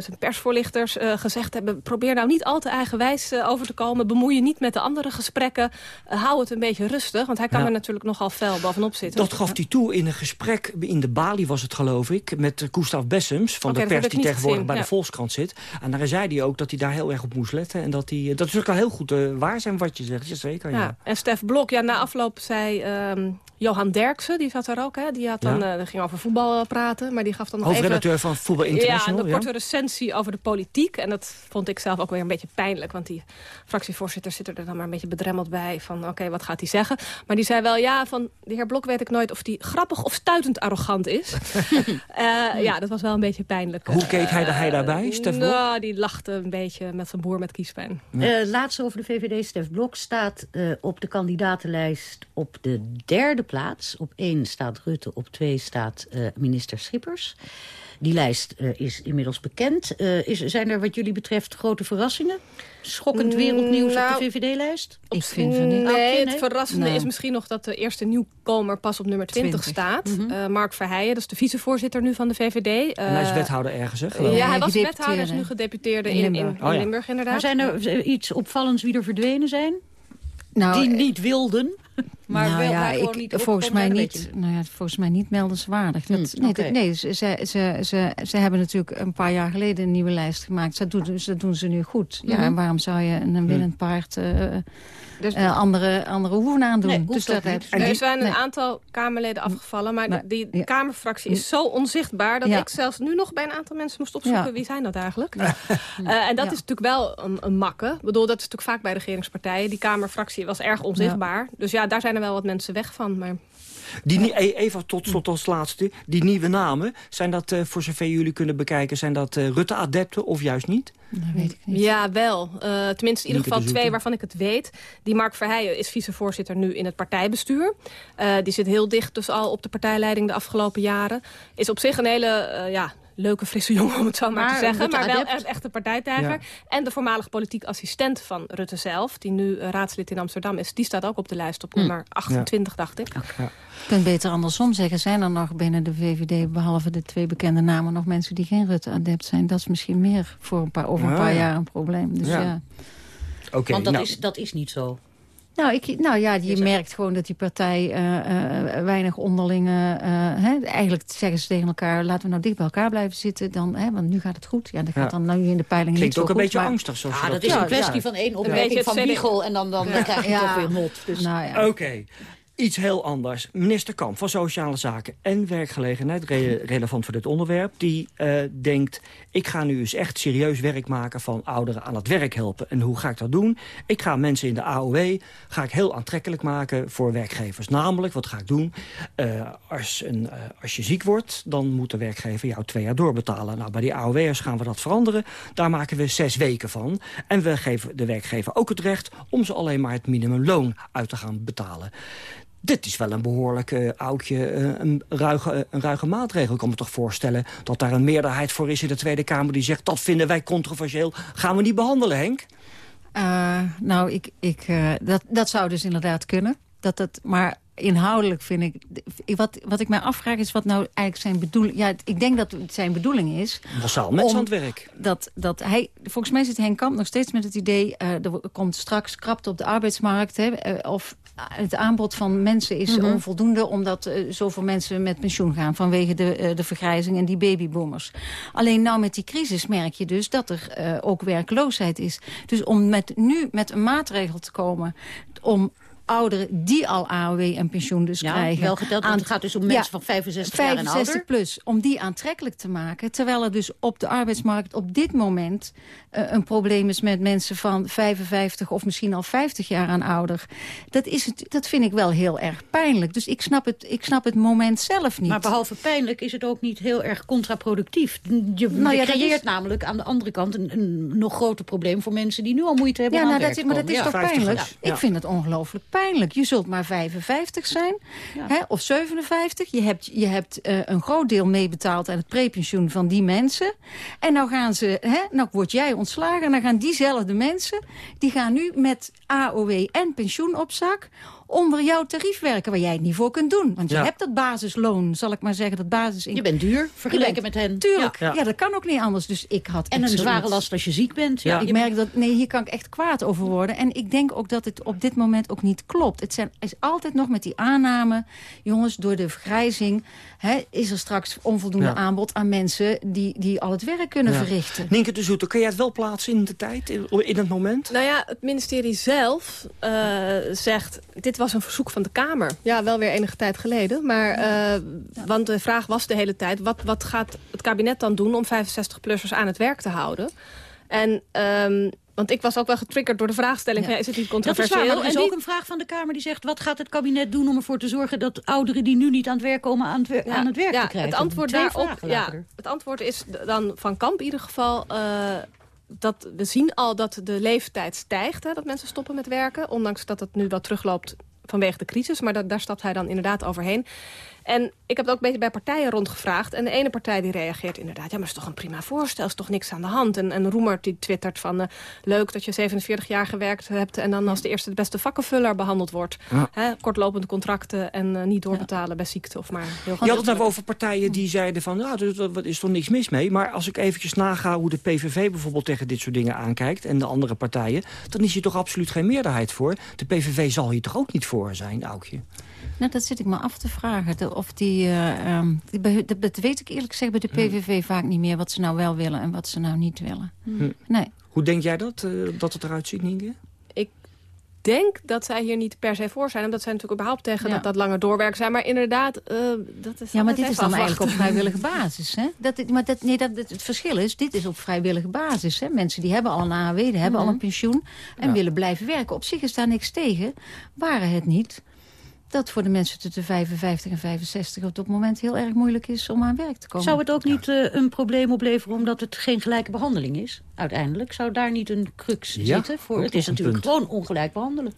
zijn persvoorlichters uh, gezegd hebben... probeer nou niet al te eigenwijs over te komen. Bemoei je niet met de andere gesprekken. hou het een beetje rustig, want hij kan er natuurlijk nogal fel bovenop zitten. Dat gaf hij toe in een gesprek, in de Bali was het geloof ik... met Gustav Bessems van de pers die tegenwoordig bij de Volkskrant zit. En daar zei hij ook dat hij daar heel erg op moest letten. En dat, hij, dat is ook al heel goed waar zijn wat je zegt. Ja, zeker, ja. En Stef Blok, ja, na afloop zei... Ehm, Johan Derksen, die zat er ook. Hè? Die had dan, ja. uh, ging over voetbal praten. Maar die gaf dan nog Hoofdredacteur van Voetbal International. Ja, een korte recensie over de politiek. En dat vond ik zelf ook weer een beetje pijnlijk. Want die fractievoorzitter zit er dan maar een beetje bedremmeld bij. Van oké, wat gaat hij zeggen? Maar die zei wel, ja, van de heer Blok weet ik nooit of die grappig of stuitend arrogant is. uh, ja, dat was wel een beetje pijnlijk. Hoe keek hij, hij daarbij, Stef Blok? Nou, die lachte een beetje met zijn boer met kiespijn. Ja. Uh, laatste over de VVD, Stef Blok staat op de kandidatenlijst op de derde plaats. Op één staat Rutte, op twee staat uh, minister Schippers. Die lijst uh, is inmiddels bekend. Uh, is, zijn er wat jullie betreft grote verrassingen? Schokkend wereldnieuws nou, op de nou, VVD-lijst? Ik vind van niet. Nee, het verrassende nou. is misschien nog dat de eerste nieuwkomer pas op nummer 20, 20. staat. Mm -hmm. uh, Mark Verheijen, dat is de vicevoorzitter nu van de VVD. en hij is wethouder ergens, hè? Ja, hij was wethouder, is nu gedeputeerde in, in, in, in oh, ja. Limburg inderdaad. Maar zijn er iets opvallends wie er verdwenen zijn? Nou, die niet wilden? Maar nou, wel, ja, ik, niet volgens, mij niet, nou ja, volgens mij niet meldenswaardig. Dat, hmm, nee, okay. nee ze, ze, ze, ze, ze hebben natuurlijk een paar jaar geleden een nieuwe lijst gemaakt. Dat doen, dat doen ze nu goed. Ja, mm -hmm. en waarom zou je een winnend paard... Uh, dus uh, andere, andere hoeven aan doen. Nee, dus dat er zijn een nee. aantal Kamerleden afgevallen, maar, maar die ja. Kamerfractie is zo onzichtbaar... dat ja. ik zelfs nu nog bij een aantal mensen moest opzoeken... Ja. wie zijn dat eigenlijk? uh, en dat is natuurlijk wel een, een makke. Ik bedoel, dat is natuurlijk vaak bij regeringspartijen. Die Kamerfractie was erg onzichtbaar. Dus ja, daar zijn er wel wat mensen weg van. Maar die, e- even tot slot als laatste. Die nieuwe namen, zijn dat uh, voor zover jullie kunnen bekijken... zijn dat uh, Rutte-adepten of juist niet? Dat weet ik niet. Ja, wel. Uh, tenminste, in ieder geval twee waarvan ik het weet. Die Mark Verheijen is vicevoorzitter nu in het partijbestuur. die zit heel dicht dus al op de partijleiding de afgelopen jaren. Is op zich een hele ja, leuke frisse jongen, om het zo maar, maar te zeggen. Maar wel echt, echt een partijtijger. Ja. En de voormalig politiek assistent van Rutte zelf... die nu uh, raadslid in Amsterdam is... die staat ook op de lijst op hm. nummer 28, ja. dacht ik. Ja. Je kunt beter andersom zeggen. Zijn er nog binnen de VVD, behalve de twee bekende namen... nog mensen die geen Rutte-adept zijn? Dat is misschien meer voor een paar, over een paar jaar een probleem. Dus ja. Okay, Want dat, nou. is, dat is niet zo. Nou, ik, nou ja, je merkt gewoon dat die partij uh, uh, weinig onderlinge... Uh, hè, eigenlijk zeggen ze tegen elkaar, laten we nou dicht bij elkaar blijven zitten. Dan, hè, want nu gaat het goed. Ja, dat gaat ja. dan nu in de peiling Klinkt niet ook zo een goed, beetje maar... angstig. Zoals ja, dat, dat is een kwestie van één opmerking van Wiegel en dan, dan, dan krijg je toch weer mot. Dus. Nou, Oké. Okay. Iets heel anders. Minister Kamp van Sociale Zaken en Werkgelegenheid, re relevant voor dit onderwerp... die uh, denkt, ik ga nu eens echt serieus werk maken van ouderen aan het werk helpen. En hoe ga ik dat doen? Ik ga mensen in de AOW ga ik heel aantrekkelijk maken voor werkgevers. Namelijk, wat ga ik doen? Uh, als, een, uh, als je ziek wordt, dan moet de werkgever jou twee jaar doorbetalen. Nou, bij die AOW'ers gaan we dat veranderen. Daar maken we zes weken van. En we geven de werkgever ook het recht om ze alleen maar het minimumloon uit te gaan betalen. Dit is wel een behoorlijk uh, oudje, uh, een, ruige, uh, een ruige maatregel. Ik kan me toch voorstellen dat daar een meerderheid voor is in de Tweede Kamer... die zegt, dat vinden wij controversieel. Gaan we niet behandelen, Henk? nou, ik, ik, dat, dat zou dus inderdaad kunnen. Dat het, maar inhoudelijk vind ik... Wat, wat ik mij afvraag is wat nou eigenlijk zijn bedoeling... Ja, ik denk dat het zijn bedoeling is... Massaal mensen aan het werk. Dat, dat hij, volgens mij zit Henk Kamp nog steeds met het idee... Uh, er komt straks krapte op de arbeidsmarkt. Hè, uh, of het aanbod van mensen is mm -hmm. onvoldoende... omdat uh, zoveel mensen met pensioen gaan vanwege de, uh, de vergrijzing en die babyboomers. Alleen nou met die crisis merk je dus dat er uh, ook werkloosheid is. Dus om met, nu met een maatregel te komen om ouderen die al AOW en pensioen dus ja, krijgen. wel geteld, want het gaat dus om mensen ja, van 65, 65 jaar en ouder. plus, om die aantrekkelijk te maken. Terwijl er dus op de arbeidsmarkt op dit moment uh, een probleem is met mensen van 55 of misschien al 50 jaar en ouder. Dat, is het, dat vind ik wel heel erg pijnlijk. Dus ik snap, het, ik snap het moment zelf niet. Maar behalve pijnlijk is het ook niet heel erg contraproductief. Je, nou ja, creëert is... namelijk aan de andere kant een, een, nog groter probleem voor mensen die nu al moeite hebben ja, om nou, aan dat, werk Maar dat is ja. toch pijnlijk? Ja. Ik vind het ongelooflijk pijnlijk. Je zult maar 55 zijn, hè, of 57. Je hebt, je hebt uh, een groot deel meebetaald aan het prepensioen van die mensen. En nou gaan ze, hè, nou word jij ontslagen en dan gaan diezelfde mensen... die gaan nu met AOW en pensioen op zak onder jouw tarief werken... waar jij het niet voor kunt doen. Want je Ja. hebt dat basisloon, zal ik maar zeggen. Dat basis Je bent duur, vergeleken met hen. Tuurlijk, Ja. ja. dat kan ook niet anders. Dus ik had En een zware last als je ziek bent. Ja. Ik Je- merk dat, nee, hier kan ik echt kwaad over worden. En ik denk ook dat het op dit moment ook niet klopt. Het zijn, is altijd nog met die aanname, jongens, door de vergrijzing... Hè, is er straks onvoldoende Ja. aanbod aan mensen die, die al het werk kunnen Ja. verrichten. Nienke de Zoeter, kun jij het wel plaatsen in de tijd, in, in het moment? Nou ja, het ministerie zelf eh, zegt... dit was een verzoek van de Kamer. Ja, wel weer enige tijd geleden. Maar, eh, Want de vraag was de hele tijd... wat, wat gaat het kabinet dan doen om 65-plussers aan het werk te houden? En... ehm, want ik was ook wel getriggerd door de vraagstelling... ja, is het niet Dat is waar, controversieel? maar er is En ook een vraag van de Kamer die zegt... wat gaat het kabinet doen om ervoor te zorgen dat ouderen die nu niet aan het werk komen... aan het, wer- aan het werk ja, te krijgen? Het antwoord, daarop, ja, het antwoord is dan van Kamp in ieder geval... eh, dat we zien al dat de leeftijd stijgt, hè, dat mensen stoppen met werken. Ondanks dat het nu wat terugloopt vanwege de crisis. Maar daar stapt hij dan inderdaad overheen. En ik heb het ook een beetje bij partijen rondgevraagd. En de ene partij die reageert inderdaad... ja, maar het is toch een prima voorstel, is toch niks aan de hand. En, en Roemert die twittert van... eh, leuk dat je 47 jaar gewerkt hebt... en dan als de eerste de beste vakkenvuller behandeld wordt. Ja. Hè, kortlopende contracten en eh, niet doorbetalen bij ziekte of maar heel Je had het nou over partijen die zeiden van... nou, er er is toch niks mis mee. Maar als ik eventjes naga hoe de PVV bijvoorbeeld tegen dit soort dingen aankijkt... en de andere partijen, dan is hier toch absoluut geen meerderheid voor. De PVV zal hier toch ook niet voor zijn, Aukje? Nou, dat zit ik me af te vragen. De- Of die, eh, ehm, die dat, dat weet ik eerlijk gezegd bij de PVV vaak niet meer... wat ze nou wel willen en wat ze nou niet willen. Hm. Nee. Hoe denk jij dat, eh, dat het eruit ziet, Nienke? Ik denk dat zij hier niet per se voor zijn. Omdat zij natuurlijk überhaupt tegen Ja. dat, dat langer doorwerken zijn. Maar inderdaad, eh, dat is Ja, maar dit is dan eigenlijk op vrijwillige basis. Hè? Dat, maar dat, nee, dat, het verschil is, dit is op vrijwillige basis. Hè? Mensen die hebben al een AAW, die hebben al een pensioen... en Ja. willen blijven werken. Op zich is daar niks tegen. Waren het niet dat voor de mensen tussen 55 en 65... op dat moment heel erg moeilijk is om aan werk te komen. Zou het ook niet eh, een probleem opleveren omdat het geen gelijke behandeling is? Uiteindelijk zou daar niet een crux Ja, zitten? Voor, het is natuurlijk punt. gewoon ongelijk behandelen.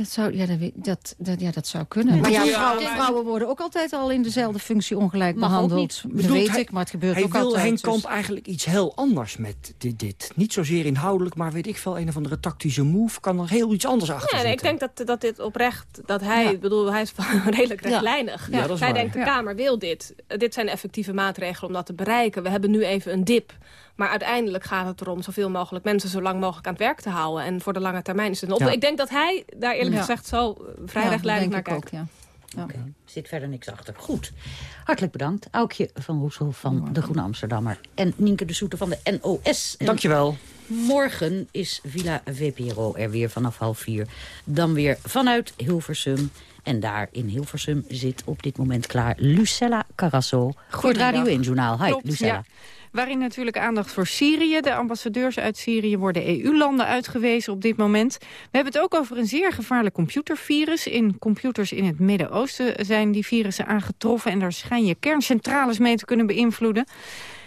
Dat zou, ja, dat, dat, dat, ja, dat zou kunnen. Maar ja, vrouwen, vrouwen worden ook altijd al in dezelfde functie ongelijk Mag ook behandeld. niet. Dat weet hij- ik, maar het gebeurt hij ook wil altijd. Henk dus- Kamp eigenlijk iets heel anders met dit, dit. Niet zozeer inhoudelijk, maar weet ik veel, een of andere tactische move. Kan er heel iets anders achter Ja, nee, ik denk dat, dat dit oprecht, dat hij, Ja. bedoel, hij is redelijk rechtlijnig. Ja, dat is hij waar. denkt, de Ja. Kamer wil dit. Dit zijn effectieve maatregelen om dat te bereiken. We hebben nu even een dip. Maar uiteindelijk gaat het erom zoveel mogelijk mensen zo lang mogelijk aan het werk te houden. En voor de lange termijn is het een. Ja. Ik denk dat hij daar eerlijk Ja. gezegd zo eh, vrij Ja, rechtlijnig naar kijkt. ik Oké, zit verder niks achter. Goed. Hartelijk bedankt. Aukje van Roesel van De Groene Amsterdammer. En Nienke de Soeter van de NOS. En Dankjewel. Morgen is Villa VPRO er weer vanaf half vier. Dan weer vanuit Hilversum. En daar in Hilversum zit op dit moment klaar Lucella Carrasso... voor het Radio 1-journaal. Hi, Klopt, Lucella. ja. Waarin natuurlijk aandacht voor Syrië. De ambassadeurs uit Syrië worden EU-landen uitgewezen op dit moment. We hebben het ook over een zeer gevaarlijk computervirus. In computers in het Midden-Oosten zijn die virussen aangetroffen... en daar schijn je kerncentrales mee te kunnen beïnvloeden.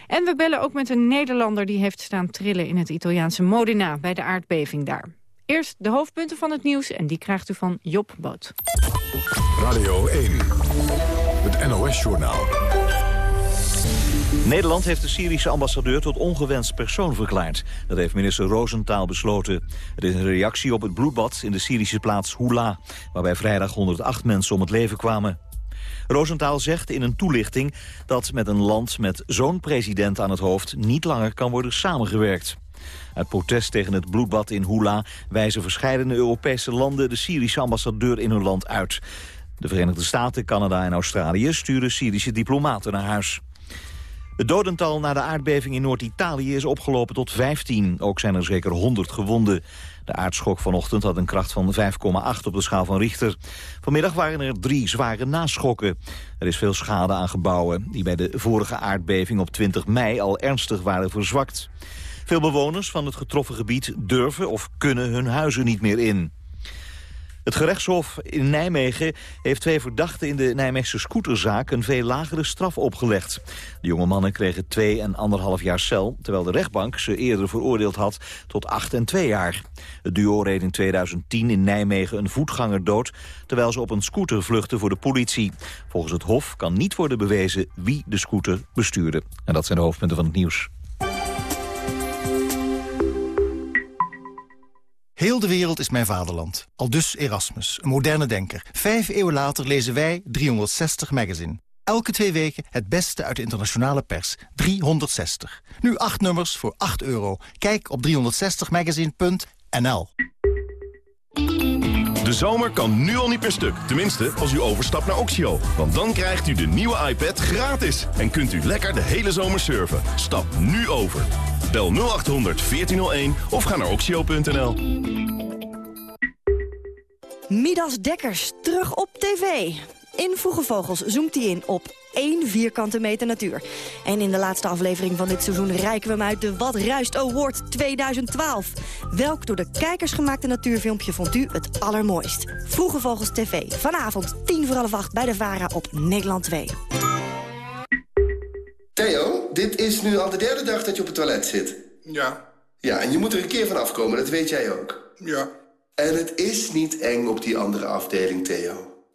En we bellen ook met een Nederlander die heeft staan trillen... in het Italiaanse Modena bij de aardbeving daar. Eerst de hoofdpunten van het nieuws en die krijgt u van Job Boot. Radio 1. Het NOS-journaal. Nederland heeft de Syrische ambassadeur tot ongewenst persoon verklaard. Dat heeft minister Roosentaal besloten. Het is een reactie op het bloedbad in de Syrische plaats Hula... waarbij vrijdag 108 mensen om het leven kwamen. Roosentaal zegt in een toelichting dat met een land met zo'n president aan het hoofd... niet langer kan worden samengewerkt. Uit protest tegen het bloedbad in Hula wijzen verschillende Europese landen de Syrische ambassadeur in hun land uit. De Verenigde Staten, Canada en Australië sturen Syrische diplomaten naar huis. Het dodental na de aardbeving in Noord-Italië is opgelopen tot 15. Ook zijn er zeker 100 gewonden. De aardschok vanochtend had een kracht van 5,8 op de schaal van Richter. Vanmiddag waren er drie zware naschokken. Er is veel schade aan gebouwen die bij de vorige aardbeving op 20 mei al ernstig waren verzwakt. Veel bewoners van het getroffen gebied durven of kunnen hun huizen niet meer in. Het gerechtshof in Nijmegen heeft twee verdachten in de Nijmeegse scooterzaak een veel lagere straf opgelegd. De jonge mannen kregen twee en anderhalf jaar cel, terwijl de rechtbank ze eerder veroordeeld had tot acht en twee jaar. Het duo reed in 2010 in Nijmegen een voetganger dood, terwijl ze op een scooter vluchtten voor de politie. Volgens het hof kan niet worden bewezen wie de scooter bestuurde. En dat zijn de hoofdpunten van het nieuws. Heel de wereld is mijn vaderland. Al dus Erasmus, een moderne denker. Vijf eeuwen later lezen wij 360 Magazine. Elke twee weken het beste uit de internationale pers. 360. Nu acht nummers voor 8 euro. Kijk op 360magazine.nl De zomer kan nu al niet per stuk. Tenminste, als u overstapt naar Oxio. Want dan krijgt u de nieuwe iPad gratis. En kunt u lekker de hele zomer surfen. Stap nu over. Bel 0800 1401 of ga naar oxio.nl. Midas Dekkers, terug op tv. In Vroege Vogels zoomt hij in op één vierkante meter natuur. En in de laatste aflevering van dit seizoen reiken we hem uit de Wat Ruist Award 2012. Welk door de kijkers gemaakte natuurfilmpje vond u het allermooist? Vroege Vogels TV, vanavond 10 voor half acht bij de VARA op Nederland 2. Theo, dit is nu al de derde dag dat je op het toilet zit. Ja. Ja, en je moet er een keer van afkomen, dat weet jij ook. Ja. En het is niet eng op die andere afdeling, Theo.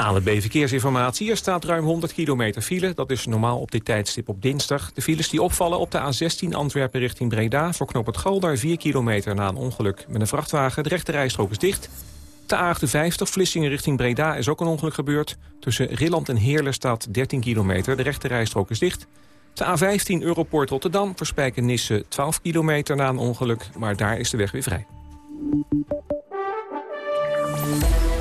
De Verkeersinformatie. Er staat ruim 100 kilometer file. Dat is normaal op dit tijdstip op dinsdag. De files die opvallen op de A16 Antwerpen richting Breda... voor knop het Galder 4 kilometer na een ongeluk met een vrachtwagen. De rechte rijstrook is dicht. De A58 Vlissingen richting Breda is ook een ongeluk gebeurd. Tussen Rilland en Heerlen staat 13 kilometer. De rechte rijstrook is dicht. De A15 Europoort Rotterdam voor Nisse 12 kilometer na een ongeluk. Maar daar is de weg weer vrij.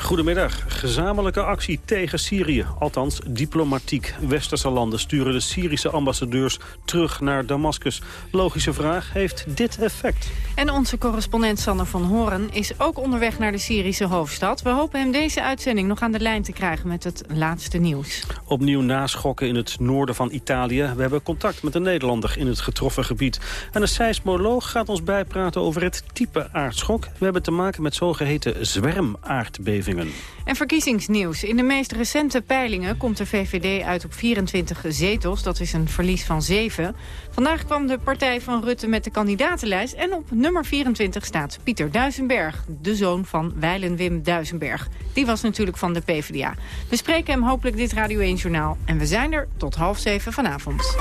Goedemiddag. Gezamenlijke actie tegen Syrië. Althans, diplomatiek. Westerse landen sturen de Syrische ambassadeurs terug naar Damascus. Logische vraag, heeft dit effect? En onze correspondent Sander van Horen is ook onderweg naar de Syrische hoofdstad. We hopen hem deze uitzending nog aan de lijn te krijgen met het laatste nieuws. Opnieuw naschokken in het noorden van Italië. We hebben contact met een Nederlander in het getroffen gebied. En een seismoloog gaat ons bijpraten over het type aardschok. We hebben te maken met zogeheten En verkiezingsnieuws. In de meest recente peilingen komt de VVD uit op 24 zetels. Dat is een verlies van 7. Vandaag kwam de partij van Rutte met de kandidatenlijst. En op nummer 24 staat Pieter Duisenberg, de zoon van Weilen Wim Duisenberg. Die was natuurlijk van de PvdA. We spreken hem hopelijk dit Radio 1-journaal. En we zijn er tot half zeven vanavond.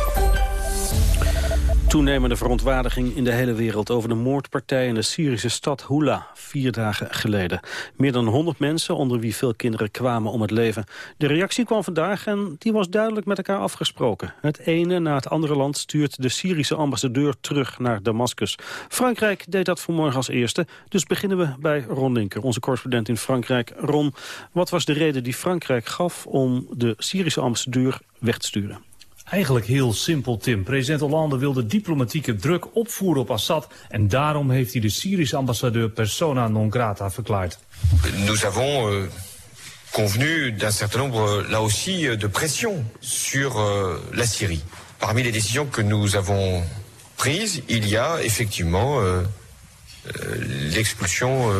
Toenemende verontwaardiging in de hele wereld over de moordpartij in de Syrische stad Hula, vier dagen geleden. Meer dan 100 mensen, onder wie veel kinderen, kwamen om het leven. De reactie kwam vandaag en die was duidelijk met elkaar afgesproken. Het ene na het andere land stuurt de Syrische ambassadeur terug naar Damascus. Frankrijk deed dat vanmorgen als eerste, dus beginnen we bij Ron Linker, onze correspondent in Frankrijk. Ron, wat was de reden die Frankrijk gaf om de Syrische ambassadeur weg te sturen? Eigenlijk heel simpel, Tim. President Hollande wilde diplomatieke druk opvoeren op Assad... en daarom heeft hij de Syrische ambassadeur persona non grata verklaard. Nous avons euh, convenu d'un certain nombre, là aussi, euh, de pressions sur euh, la Syrie. Parmi les décisions que nous avons prises, il y a effectivement euh, euh, l'expulsion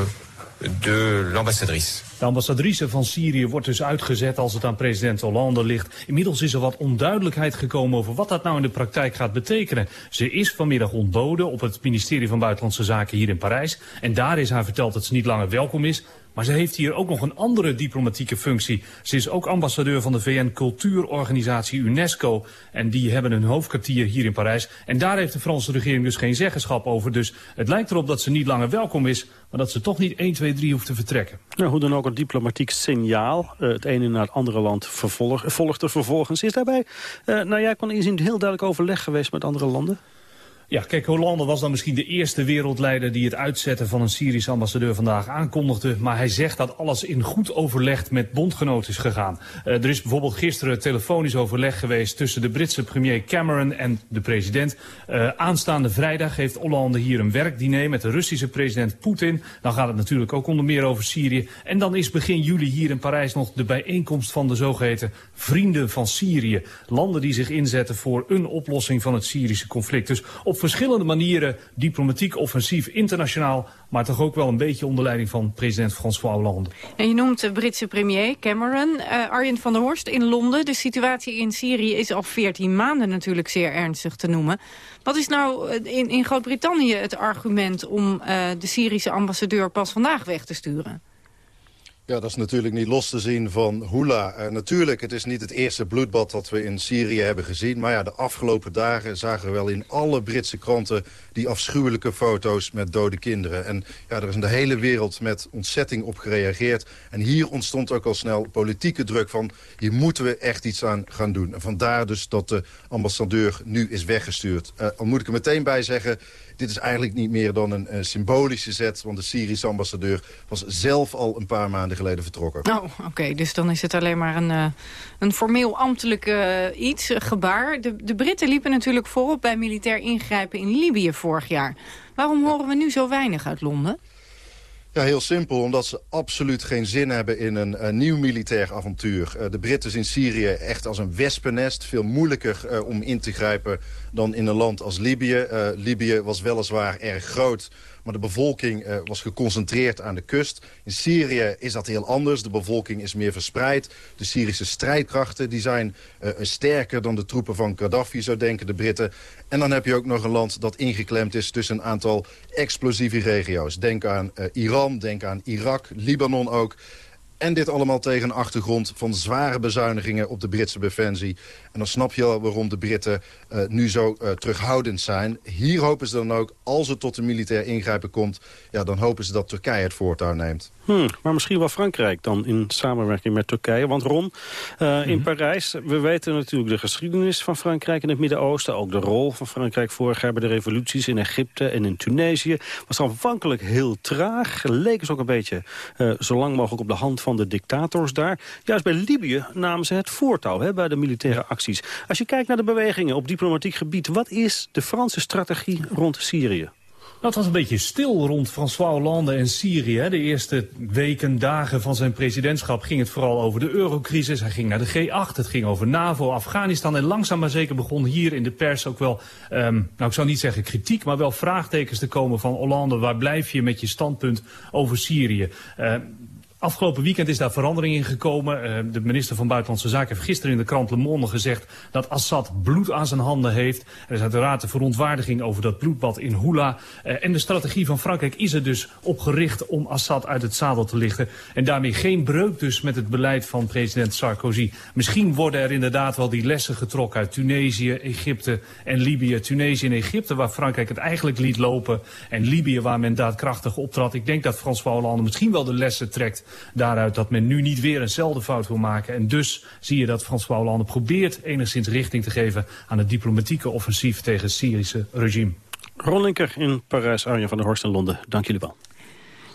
de l'ambassadrice. De ambassadrice van Syrië wordt dus uitgezet als het aan president Hollande ligt. Inmiddels is er wat onduidelijkheid gekomen over wat dat nou in de praktijk gaat betekenen. Ze is vanmiddag ontboden op het ministerie van Buitenlandse Zaken hier in Parijs. En daar is haar verteld dat ze niet langer welkom is. Maar ze heeft hier ook nog een andere diplomatieke functie. Ze is ook ambassadeur van de VN-cultuurorganisatie UNESCO. En die hebben een hoofdkwartier hier in Parijs. En daar heeft de Franse regering dus geen zeggenschap over. Dus het lijkt erop dat ze niet langer welkom is... maar dat ze toch niet 1, 2, 3 hoeft te vertrekken. Nou, hoe dan ook een diplomatiek signaal. Uh, het ene naar het andere land vervolg, volgt er vervolgens. Is daarbij, uh, nou ja, ik kon inzien heel duidelijk overleg geweest met andere landen? Ja, kijk, Hollande was dan misschien de eerste wereldleider die het uitzetten van een Syrische ambassadeur vandaag aankondigde. Maar hij zegt dat alles in goed overleg met bondgenoten is gegaan. Uh, er is bijvoorbeeld gisteren telefonisch overleg geweest tussen de Britse premier Cameron en de president. Uh, aanstaande vrijdag heeft Hollande hier een werkdiner met de Russische president Poetin. Dan gaat het natuurlijk ook onder meer over Syrië. En dan is begin juli hier in Parijs nog de bijeenkomst van de zogeheten Vrienden van Syrië. Landen die zich inzetten voor een oplossing van het Syrische conflict. Dus op verschillende manieren diplomatiek, offensief, internationaal... maar toch ook wel een beetje onder leiding van president François Hollande. En je noemt de Britse premier Cameron, uh, Arjen van der Horst in Londen. De situatie in Syrië is al 14 maanden natuurlijk zeer ernstig te noemen. Wat is nou in, in Groot-Brittannië het argument om uh, de Syrische ambassadeur pas vandaag weg te sturen? Ja, dat is natuurlijk niet los te zien van Hula. Uh, natuurlijk, het is niet het eerste bloedbad dat we in Syrië hebben gezien. Maar ja, de afgelopen dagen zagen we wel in alle Britse kranten... die afschuwelijke foto's met dode kinderen. En ja, er is in de hele wereld met ontzetting op gereageerd. En hier ontstond ook al snel politieke druk van... hier moeten we echt iets aan gaan doen. En vandaar dus dat de ambassadeur nu is weggestuurd. Uh, al moet ik er meteen bij zeggen dit is eigenlijk niet meer dan een, symbolische zet... want de Syrische ambassadeur was zelf al een paar maanden geleden vertrokken. Oh, oké. Dus dan is het alleen maar een, uh, een formeel ambtelijk uh, iets, gebaar. De, de Britten liepen natuurlijk voorop bij militair ingrijpen in Libië vorig jaar. Waarom horen we nu zo weinig uit Londen? Ja, heel simpel. Omdat ze absoluut geen zin hebben in een, een nieuw militair avontuur. Uh, de Britten zien Syrië echt als een wespennest. Veel moeilijker uh, om in te grijpen dan in een land als Libië. Libië was weliswaar erg groot, maar de bevolking uh, was geconcentreerd aan de kust. In Syrië is dat heel anders. De bevolking is meer verspreid. De Syrische strijdkrachten die zijn uh, sterker dan de troepen van Gaddafi, zo denken de Britten. En dan heb je ook nog een land dat ingeklemd is tussen een aantal explosieve regio's. Denk aan uh, Iran, denk aan Irak, Libanon ook. En dit allemaal tegen een achtergrond van zware bezuinigingen op de Britse defensie. En dan snap je al waarom de Britten uh, nu zo uh, terughoudend zijn. Hier hopen ze dan ook, als het tot een militair ingrijpen komt... Ja, dan hopen ze dat Turkije het voortouw neemt. Hmm, maar misschien wel Frankrijk dan in samenwerking met Turkije. Want Ron, uh, mm -hmm. in Parijs, we weten natuurlijk de geschiedenis van Frankrijk in het Midden-Oosten. Ook de rol van Frankrijk vorig jaar bij de revoluties in Egypte en in Tunesië. Was aanvankelijk heel traag. Leek ze ook een beetje zo lang mogelijk op de hand van de dictators daar. Juist bij Libië namen ze het voortouw hè, bij de militaire acties. Als je kijkt naar de bewegingen op diplomatiek gebied... wat is de Franse strategie rond Syrië? Het was een beetje stil rond François Hollande en Syrië. De eerste weken, dagen van zijn presidentschap ging het vooral over de eurocrisis. Hij ging naar de G8, het ging over NAVO, Afghanistan. En langzaam maar zeker begon hier in de pers ook wel, um, nou ik zou niet zeggen kritiek... maar wel vraagtekens te komen van Hollande. Waar blijf je met je standpunt over Syrië? Uh, Afgelopen weekend is daar verandering in gekomen. Uh, de minister van Buitenlandse Zaken heeft gisteren in de krant Le Monde gezegd dat Assad bloed aan zijn handen heeft. Er is uiteraard de verontwaardiging over dat bloedbad in Hula. Uh, en de strategie van Frankrijk is er dus op gericht om Assad uit het zadel te lichten. En daarmee geen breuk dus met het beleid van president Sarkozy. Misschien worden er inderdaad wel die lessen getrokken uit Tunesië, Egypte en Libië. Tunesië en Egypte waar Frankrijk het eigenlijk liet lopen. En Libië waar men daadkrachtig optrad. Ik denk dat François Hollande misschien wel de lessen trekt daaruit dat men nu niet weer eenzelfde fout wil maken. En dus zie je dat François Hollande probeert enigszins richting te geven aan het diplomatieke offensief tegen het Syrische regime. Ron Linker in Parijs, Arjen van der Horst in Londen. Dank jullie wel.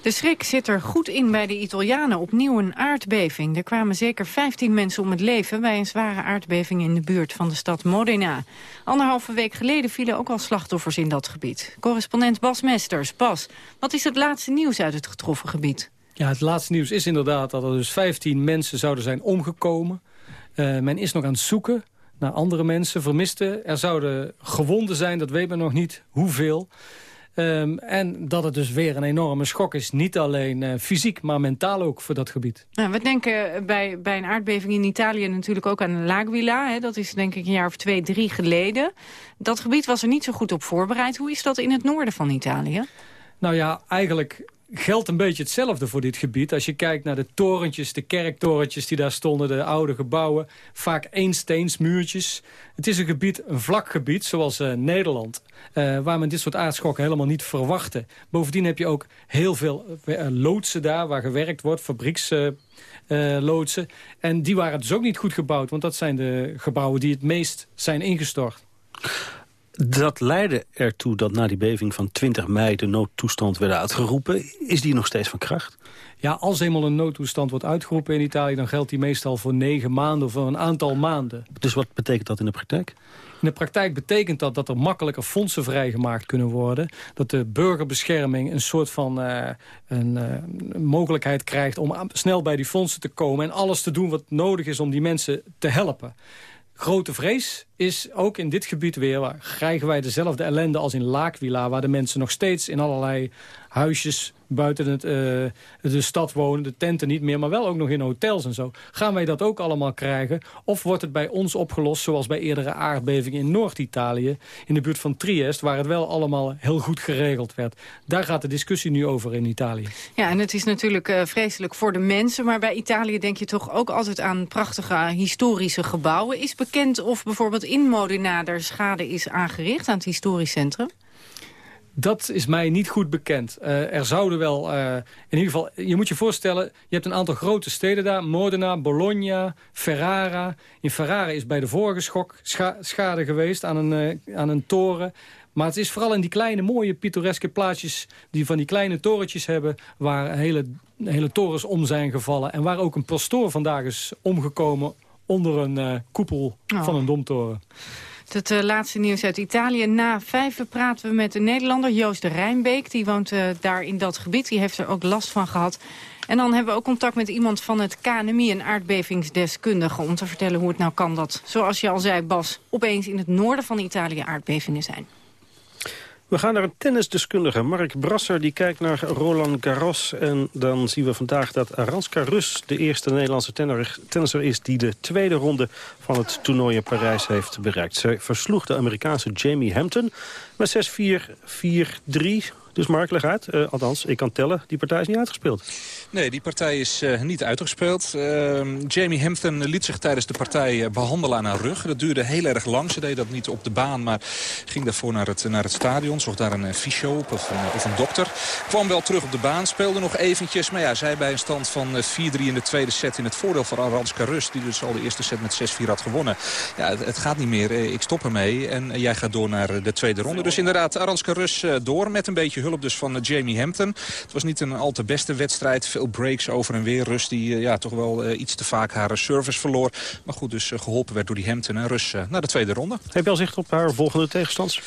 De schrik zit er goed in bij de Italianen. Opnieuw een aardbeving. Er kwamen zeker 15 mensen om het leven... bij een zware aardbeving in de buurt van de stad Modena. Anderhalve week geleden vielen ook al slachtoffers in dat gebied. Correspondent Bas Mesters. Bas, wat is het laatste nieuws uit het getroffen gebied? Ja, het laatste nieuws is inderdaad dat er dus 15 mensen zouden zijn omgekomen. Uh, men is nog aan het zoeken naar andere mensen, vermisten. Er zouden gewonden zijn, dat weet men nog niet hoeveel. Um, en dat het dus weer een enorme schok is. Niet alleen uh, fysiek, maar mentaal ook voor dat gebied. Nou, we denken bij, bij een aardbeving in Italië natuurlijk ook aan L'Aquila. Hè. Dat is denk ik een jaar of twee, drie geleden. Dat gebied was er niet zo goed op voorbereid. Hoe is dat in het noorden van Italië? Nou ja, eigenlijk geldt een beetje hetzelfde voor dit gebied. Als je kijkt naar de torentjes, de kerktorentjes die daar stonden, de oude gebouwen. Vaak eensteensmuurtjes. Het is een gebied, een vlak gebied, zoals uh, Nederland. Uh, waar men dit soort aardschokken helemaal niet verwachtte. Bovendien heb je ook heel veel uh, loodsen daar, waar gewerkt wordt, fabrieksloodsen. en die waren dus ook niet goed gebouwd, want dat zijn de gebouwen die het meest zijn ingestort. Dat leidde ertoe dat na die beving van 20 mei de noodtoestand werd uitgeroepen. Is die nog steeds van kracht? Ja, als eenmaal een noodtoestand wordt uitgeroepen in Italië... dan geldt die meestal voor negen maanden of voor een aantal maanden. Dus wat betekent dat in de praktijk? In de praktijk betekent dat dat er makkelijker fondsen vrijgemaakt kunnen worden. Dat de burgerbescherming een soort van uh, een, uh, mogelijkheid krijgt... om snel bij die fondsen te komen en alles te doen wat nodig is om die mensen te helpen. Grote vrees is ook in dit gebied weer... waar krijgen wij dezelfde ellende als in L'Aquila... waar de mensen nog steeds in allerlei huisjes buiten het, uh, de stad wonen, de tenten niet meer... maar wel ook nog in hotels en zo. Gaan wij dat ook allemaal krijgen? Of wordt het bij ons opgelost zoals bij eerdere aardbevingen in Noord-Italië... in de buurt van Triest, waar het wel allemaal heel goed geregeld werd. Daar gaat de discussie nu over in Italië. Ja, en het is natuurlijk uh, vreselijk voor de mensen... maar bij Italië denk je toch ook altijd aan prachtige historische gebouwen. Is bekend of bijvoorbeeld in Modena er schade is aangericht aan het historisch centrum? Dat is mij niet goed bekend. Uh, er zouden wel, uh, in ieder geval, je moet je voorstellen... je hebt een aantal grote steden daar. Modena, Bologna, Ferrara. In Ferrara is bij de vorige schok scha schade geweest aan een, uh, aan een toren. Maar het is vooral in die kleine, mooie, pittoreske plaatsjes... die van die kleine torentjes hebben... waar hele, hele torens om zijn gevallen. En waar ook een pastoor vandaag is omgekomen... onder een koepel oh. van een domtoren. Het uh, laatste nieuws uit Italië. Na vijven praten we met de Nederlander Joost de Rijnbeek. Die woont uh, daar in dat gebied. Die heeft er ook last van gehad. En dan hebben we ook contact met iemand van het KNMI, een aardbevingsdeskundige... om te vertellen hoe het nou kan dat, zoals je al zei Bas... opeens in het noorden van Italië aardbevingen zijn. We gaan naar een tennisdeskundige, Mark Brasser. Die kijkt naar Roland Garros. En dan zien we vandaag dat Aranska Rus de eerste Nederlandse tennisser is... die de tweede ronde van het toernooi in Parijs heeft bereikt. Zij versloeg de Amerikaanse Jamie Hampton met 6-4, 4-3... Dus Mark, leg uit. Uh, althans, ik kan tellen, die partij is niet uitgespeeld. Nee, die partij is uh, niet uitgespeeld. Uh, Jamie Hampton liet zich tijdens de partij behandelen aan haar rug. Dat duurde heel erg lang. Ze deed dat niet op de baan, maar ging daarvoor naar het, naar het stadion. Zocht daar een fysio op of een, of een dokter. Kwam wel terug op de baan, speelde nog eventjes. Maar ja, zij bij een stand van 4-3 in de tweede set in het voordeel van Aranska Rust. Die dus al de eerste set met 6-4 had gewonnen. Ja, het, het, gaat niet meer. Ik stop ermee. En jij gaat door naar de tweede ronde. Dus inderdaad, Aranska Rust door met een beetje hulp dus van Jamie Hampton. Het was niet een al te beste wedstrijd. Veel breaks over en weer. Rus die ja, toch wel uh, iets te vaak haar service verloor. Maar goed, dus uh, geholpen werd door die Hampton en Rus naar de tweede ronde. Heb je al zicht op haar volgende tegenstanders?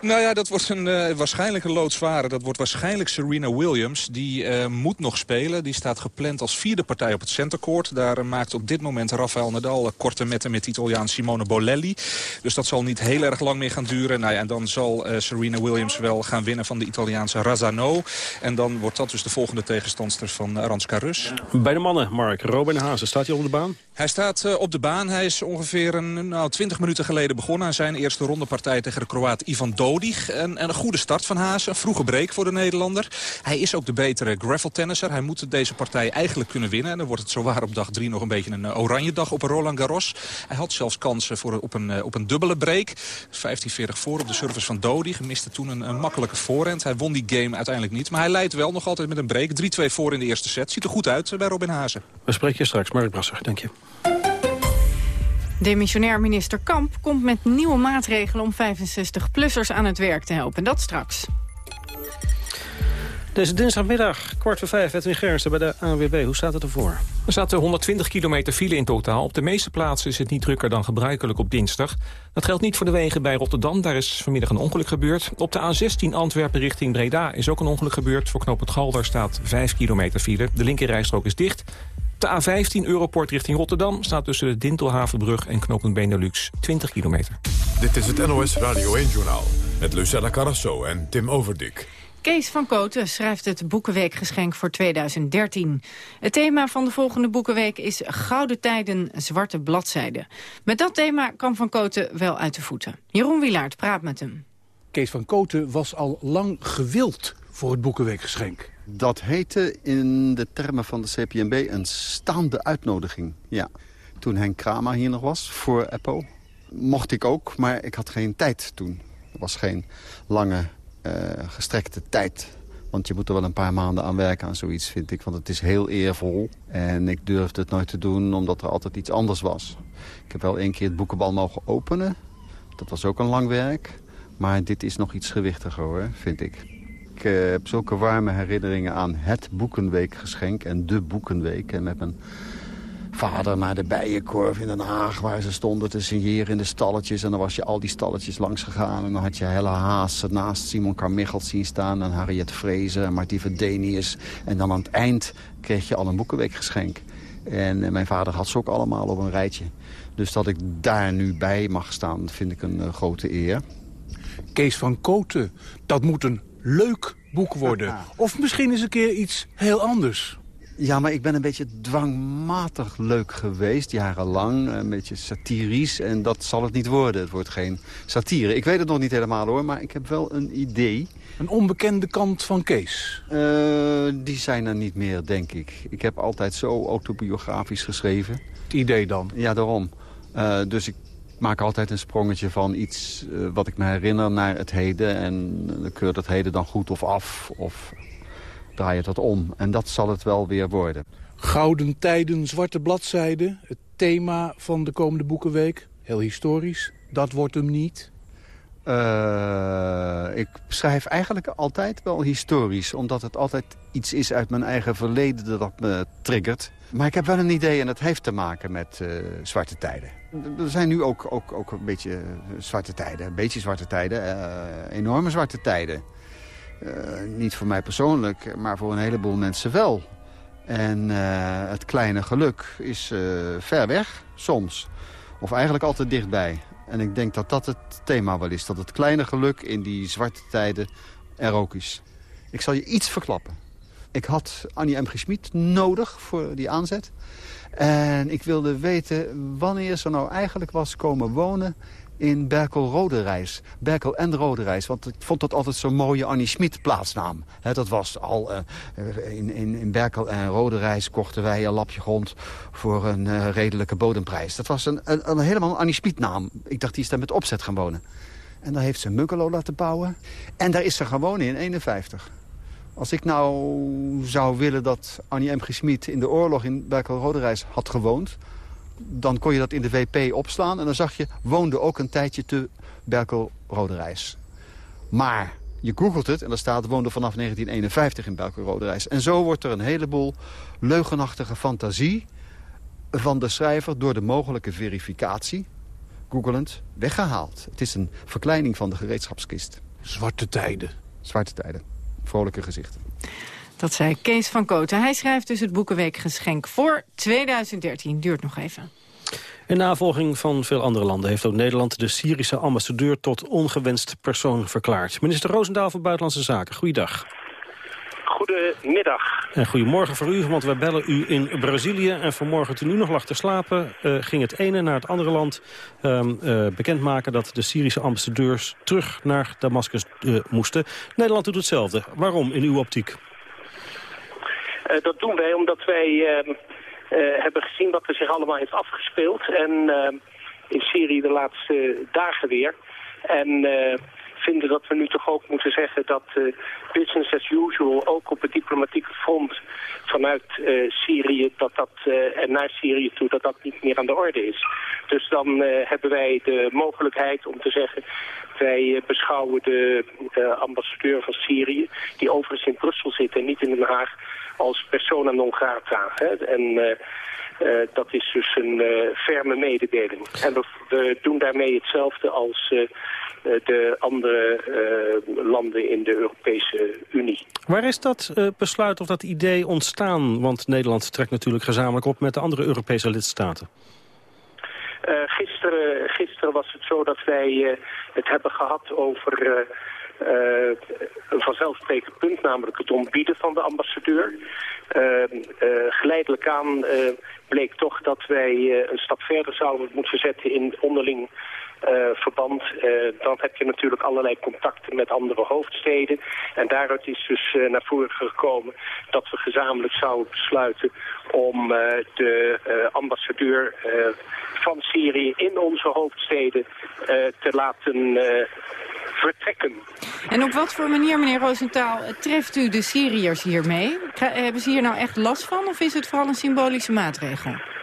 Nou ja, dat wordt een, waarschijnlijk een loodzware. Dat wordt waarschijnlijk Serena Williams. Die moet nog spelen. Die staat gepland als vierde partij op het centercourt. Daar maakt op dit moment Rafael Nadal korte metten met Italiaan Simone Bolelli. Dus dat zal niet heel erg lang meer gaan duren. Nou ja, en dan zal Serena Williams wel gaan winnen van de Italiaan Italiaanse Razzano. En dan wordt dat dus de volgende tegenstandster van Aranska Rus. Bij de mannen, Mark, Robin Hazen, staat hij op de baan? Hij staat uh, op de baan. Hij is ongeveer een, nou, 20 minuten geleden begonnen aan zijn eerste rondepartij tegen de Kroaat Ivan Dodig. En, en, een goede start van Hazen. Een vroege break voor de Nederlander. Hij is ook de betere graveltennisser. Hij moet deze partij eigenlijk kunnen winnen. En dan wordt het zowaar op dag 3 nog een beetje een oranje dag op Roland Garros. Hij had zelfs kansen voor, op, een, op een dubbele break. 15-40 voor op de service van Dodig. Miste toen een, een makkelijke voorhand. Hij won die game uiteindelijk niet. Maar hij leidt wel nog altijd met een break. 3-2 voor in de eerste set. Ziet er goed uit bij Robin Hazen. We spreken je straks. Mark Brasser, dank je. Demissionair minister Kamp komt met nieuwe maatregelen om 65-plussers aan het werk te helpen. Dat straks. Deze dinsdagmiddag, kwart voor vijf, Edwin Gersten bij de ANWB. Hoe staat het ervoor? Er zaten 120 kilometer file in totaal. Op de meeste plaatsen is het niet drukker dan gebruikelijk op dinsdag. Dat geldt niet voor de wegen bij Rotterdam. Daar is vanmiddag een ongeluk gebeurd. Op de A16 Antwerpen richting Breda is ook een ongeluk gebeurd. Voor knooppunt Galder staat 5 kilometer file. De linkerrijstrook is dicht. De A15 Europort richting Rotterdam staat tussen de Dintelhavenbrug en knooppunt Benelux 20 kilometer. Dit is het NOS Radio 1-journaal met Lucella Carrasso en Tim Overdik. Kees van Koten schrijft het Boekenweekgeschenk voor 2013. Het thema van de volgende Boekenweek is Gouden Tijden, Zwarte Bladzijden. Met dat thema kwam Van Koten wel uit de voeten. Jeroen Wilaert praat met hem. Kees van Koten was al lang gewild voor het Boekenweekgeschenk. Dat heette in de termen van de CPMB een staande uitnodiging. Ja. Toen Henk Kramer hier nog was voor EPO, mocht ik ook, maar ik had geen tijd toen. Er was geen lange, gestrekte tijd. Want je moet er wel een paar maanden aan werken aan zoiets, vind ik. Want het is heel eervol. En ik durfde het nooit te doen, omdat er altijd iets anders was. Ik heb wel één keer het boekenbal mogen openen. Dat was ook een lang werk. Maar dit is nog iets gewichtiger, hoor, vind ik. Ik uh, heb zulke warme herinneringen aan het Boekenweekgeschenk en de Boekenweek. En met mijn vader naar de Bijenkorf in Den Haag... waar ze stonden te signeren in de stalletjes. En dan was je al die stalletjes langs gegaan. En dan had je Helle Haas naast Simon Carmichelt zien staan... en Harriet Vrezen en Martie Verdenius. En dan aan het eind kreeg je al een Boekenweekgeschenk. En uh, mijn vader had ze ook allemaal op een rijtje. Dus dat ik daar nu bij mag staan, vind ik een uh, grote eer. Kees van Koten, dat moet een leuk boek worden. Of misschien eens een keer iets heel anders. Ja, maar ik ben een beetje dwangmatig leuk geweest, jarenlang. Een beetje satirisch en dat zal het niet worden. Het wordt geen satire. Ik weet het nog niet helemaal hoor, maar ik heb wel een idee. Een onbekende kant van Kees? Uh, die zijn er niet meer, denk ik. Ik heb altijd zo autobiografisch geschreven. Het idee dan? Ja, daarom. Uh, dus ik maak altijd een sprongetje van iets uh, wat ik me herinner naar het heden. En dan keur dat heden dan goed of af. Of draai je dat om. En dat zal het wel weer worden. Gouden tijden, zwarte bladzijden. Het thema van de komende Boekenweek. Heel historisch. Dat wordt hem niet. Uh, ik schrijf eigenlijk altijd wel historisch. Omdat het altijd iets is uit mijn eigen verleden dat me triggert. Maar ik heb wel een idee en dat heeft te maken met uh, zwarte tijden. Er zijn nu ook, ook, ook een beetje zwarte tijden. Een beetje zwarte tijden. Uh, enorme zwarte tijden. Uh, niet voor mij persoonlijk, maar voor een heleboel mensen wel. En uh, het kleine geluk is uh, ver weg, soms. Of eigenlijk altijd dichtbij. En ik denk dat dat het thema wel is. Dat het kleine geluk in die zwarte tijden er ook is. Ik zal je iets verklappen. Ik had Annie M. G. Nodig voor die aanzet. En ik wilde weten wanneer ze nou eigenlijk was komen wonen in Berkel Roderijs. Berkel en Roderijs, want ik vond dat altijd zo'n mooie Annie Schmid plaatsnaam. He, dat was al uh, in, in, in Berkel en Roderijs kochten wij een lapje grond voor een uh, redelijke bodemprijs. Dat was een, een, een helemaal Annie Schmid naam. Ik dacht, die is daar met opzet gaan wonen. En daar heeft ze Muggelo laten bouwen. En daar is ze gaan wonen in 51. Als ik nou zou willen dat Annie M. G. Schmid in de oorlog in Berkel Roderijs had gewoond dan kon je dat in de WP opslaan. En dan zag je, woonde ook een tijdje te Berkel Roderijs. Maar je googelt het en er staat woonde vanaf 1951 in Berkel Roderijs. En zo wordt er een heleboel leugenachtige fantasie van de schrijver... door de mogelijke verificatie, googelend, weggehaald. Het is een verkleining van de gereedschapskist. Zwarte tijden. Zwarte tijden. Vrolijke gezichten. Dat zei Kees van Koten. Hij schrijft dus het Boekenweekgeschenk voor 2013. Duurt nog even. In navolging van veel andere landen heeft ook Nederland de Syrische ambassadeur tot ongewenst persoon verklaard. Minister Roosendaal van Buitenlandse Zaken, goeiedag. Goedemiddag. En goedemorgen voor u, want wij bellen u in Brazilië. En vanmorgen toen u nog lag te slapen, uh, ging het ene naar het andere land um, uh, bekendmaken dat de Syrische ambassadeurs terug naar Damascus uh, moesten. Nederland doet hetzelfde. Waarom in uw optiek? Dat doen wij omdat wij ehm, hebben gezien wat er zich allemaal heeft afgespeeld. En ehm, in Syrië de laatste dagen weer. En vinden dat we nu toch ook moeten zeggen dat uh, business as usual ook op het diplomatieke front vanuit uh, Syrië dat dat, uh, en naar Syrië toe dat dat niet meer aan de orde is. Dus dan hebben wij de mogelijkheid om te zeggen wij beschouwen de ambassadeur van Syrië die overigens in Brussel zit en niet in Den Haag als persona non grata. Hè? En dat is dus een ferme mededeling. En we, doen daarmee hetzelfde als de andere landen in de Europese Unie. Waar is dat besluit of dat idee ontstaan? Want Nederland trekt natuurlijk gezamenlijk op met de andere Europese lidstaten. gisteren, gisteren was het zo dat wij het hebben gehad over uh, een vanzelfsprekend punt, namelijk het ontbieden van de ambassadeur. Uh, geleidelijk aan bleek toch dat wij een stap verder zouden moeten zetten in onderling verband. Uh, dan heb je natuurlijk allerlei contacten met andere hoofdsteden. En daaruit is dus uh, naar voren gekomen dat we gezamenlijk zouden besluiten om de ambassadeur van Syrië in onze hoofdsteden te laten vertrekken. En op wat voor manier, meneer Roosentaal, treft u de Syriërs hiermee? Hebben ze hier nou echt last van of is het vooral een symbolische maatregel?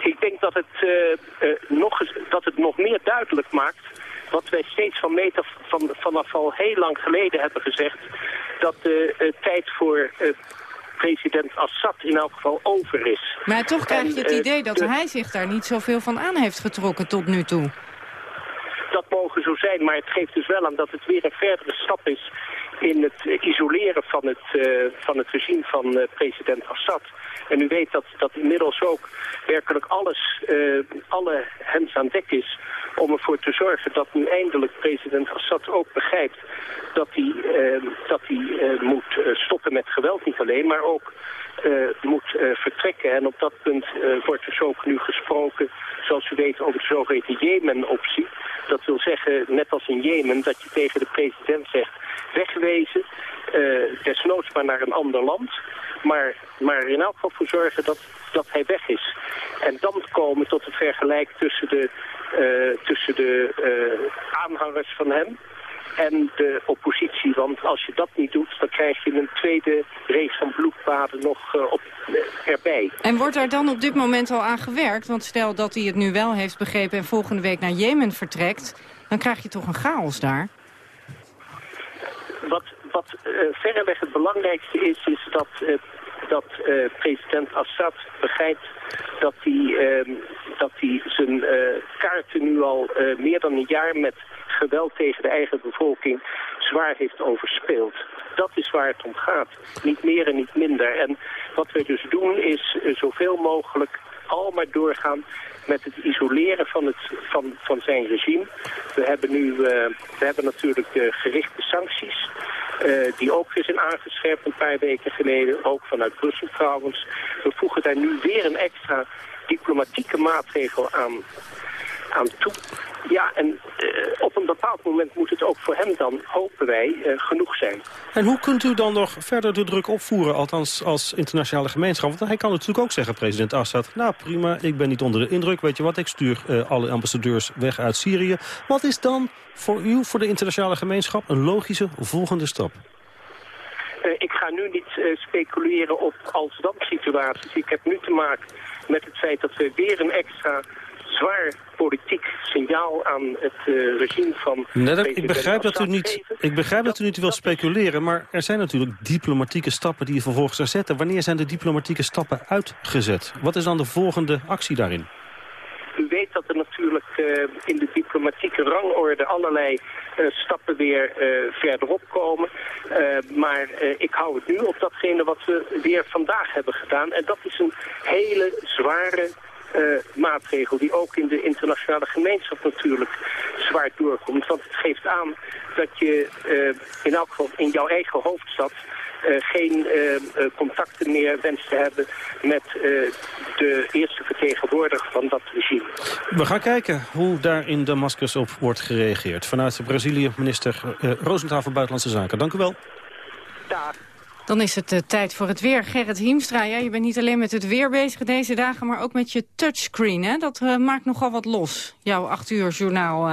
Ik denk dat het, uh, uh, nog, dat het nog meer duidelijk maakt wat wij steeds van meter van, vanaf al heel lang geleden hebben gezegd... dat de uh, tijd voor president Assad in elk geval over is. Maar toch krijg je het idee dat hij zich daar niet zoveel van aan heeft getrokken tot nu toe dat mogen zo zijn, maar het geeft dus wel aan dat het weer een verdere stap is in het isoleren van het, uh, van het regime van uh, president Assad. En u weet dat, dat inmiddels ook werkelijk alles, uh, alle hens aan dek is om ervoor te zorgen dat nu eindelijk president Assad ook begrijpt dat hij, dat hij moet stoppen met geweld niet alleen, maar ook moet vertrekken. En op dat punt wordt dus ook nu gesproken, zoals u weet, over de zogeheten Jemen-optie. Dat wil zeggen, net als in Jemen, dat je tegen de president zegt wegwezen, desnoods maar naar een ander land. Maar, maar in elk geval voor zorgen dat, dat hij weg is. En dan komen tot het vergelijk tussen de, tussen de aanhangers van hem en de oppositie. Want als je dat niet doet, dan krijg je een tweede reeks van bloedbaden nog uh, op, uh, erbij. En wordt daar dan op dit moment al aan gewerkt? Want stel dat hij het nu wel heeft begrepen en volgende week naar Jemen vertrekt... dan krijg je toch een chaos daar? Wat, wat uh, verreweg het belangrijkste is, is dat, dat president Assad begrijpt dat hij, ehm, dat hij zijn kaarten nu al meer dan een jaar met geweld tegen de eigen bevolking zwaar heeft overspeeld. Dat is waar het om gaat. Niet meer en niet minder. En wat we dus doen is zoveel mogelijk al maar doorgaan met het isoleren van, het, van, van zijn regime. We hebben nu we hebben natuurlijk de gerichte sancties. Uh, die ook weer zijn aangescherpt een paar weken geleden. Ook vanuit Brussel trouwens. We voegen daar nu weer een extra diplomatieke maatregel aan, aan toe. Ja, en uh, op een bepaald moment moet het ook voor hem dan, hopen wij, uh, genoeg zijn. En hoe kunt u dan nog verder de druk opvoeren, althans als internationale gemeenschap? Want hij kan natuurlijk ook zeggen, president Assad... nou prima, ik ben niet onder de indruk, weet je wat, ik stuur uh, alle ambassadeurs weg uit Syrië. Wat is dan voor u, voor de internationale gemeenschap, een logische volgende stap? Ik ga nu niet speculeren op als-dan situaties. Ik heb nu te maken met het feit dat we weer een extra zwaar politiek signaal aan het uh, regime van... Nee, dat, ik, begrijp dat u niet, ik begrijp dat, dat u niet wil speculeren, maar er zijn natuurlijk diplomatieke stappen die je vervolgens zou zetten. Wanneer zijn de diplomatieke stappen uitgezet? Wat is dan de volgende actie daarin? U weet dat er natuurlijk uh, in de diplomatieke rangorde allerlei uh, stappen weer uh, verderop komen. maar ik hou het nu op datgene wat we weer vandaag hebben gedaan. En dat is een hele zware maatregel die ook in de internationale gemeenschap natuurlijk zwaar doorkomt. Want het geeft aan dat je in elk geval in jouw eigen hoofdstad uh, geen uh, contacten meer wenst te hebben met de eerste vertegenwoordiger van dat regime. We gaan kijken hoe daar in Damascus op wordt gereageerd. Vanuit Brazilië, minister Roosentaal van Buitenlandse Zaken. Dank u wel. Dag. Dan is het uh, tijd voor het weer. Gerrit Hiemstra, ja, je bent niet alleen met het weer bezig deze dagen... maar ook met je touchscreen, hè? Dat uh, maakt nogal wat los, jouw acht uur journaal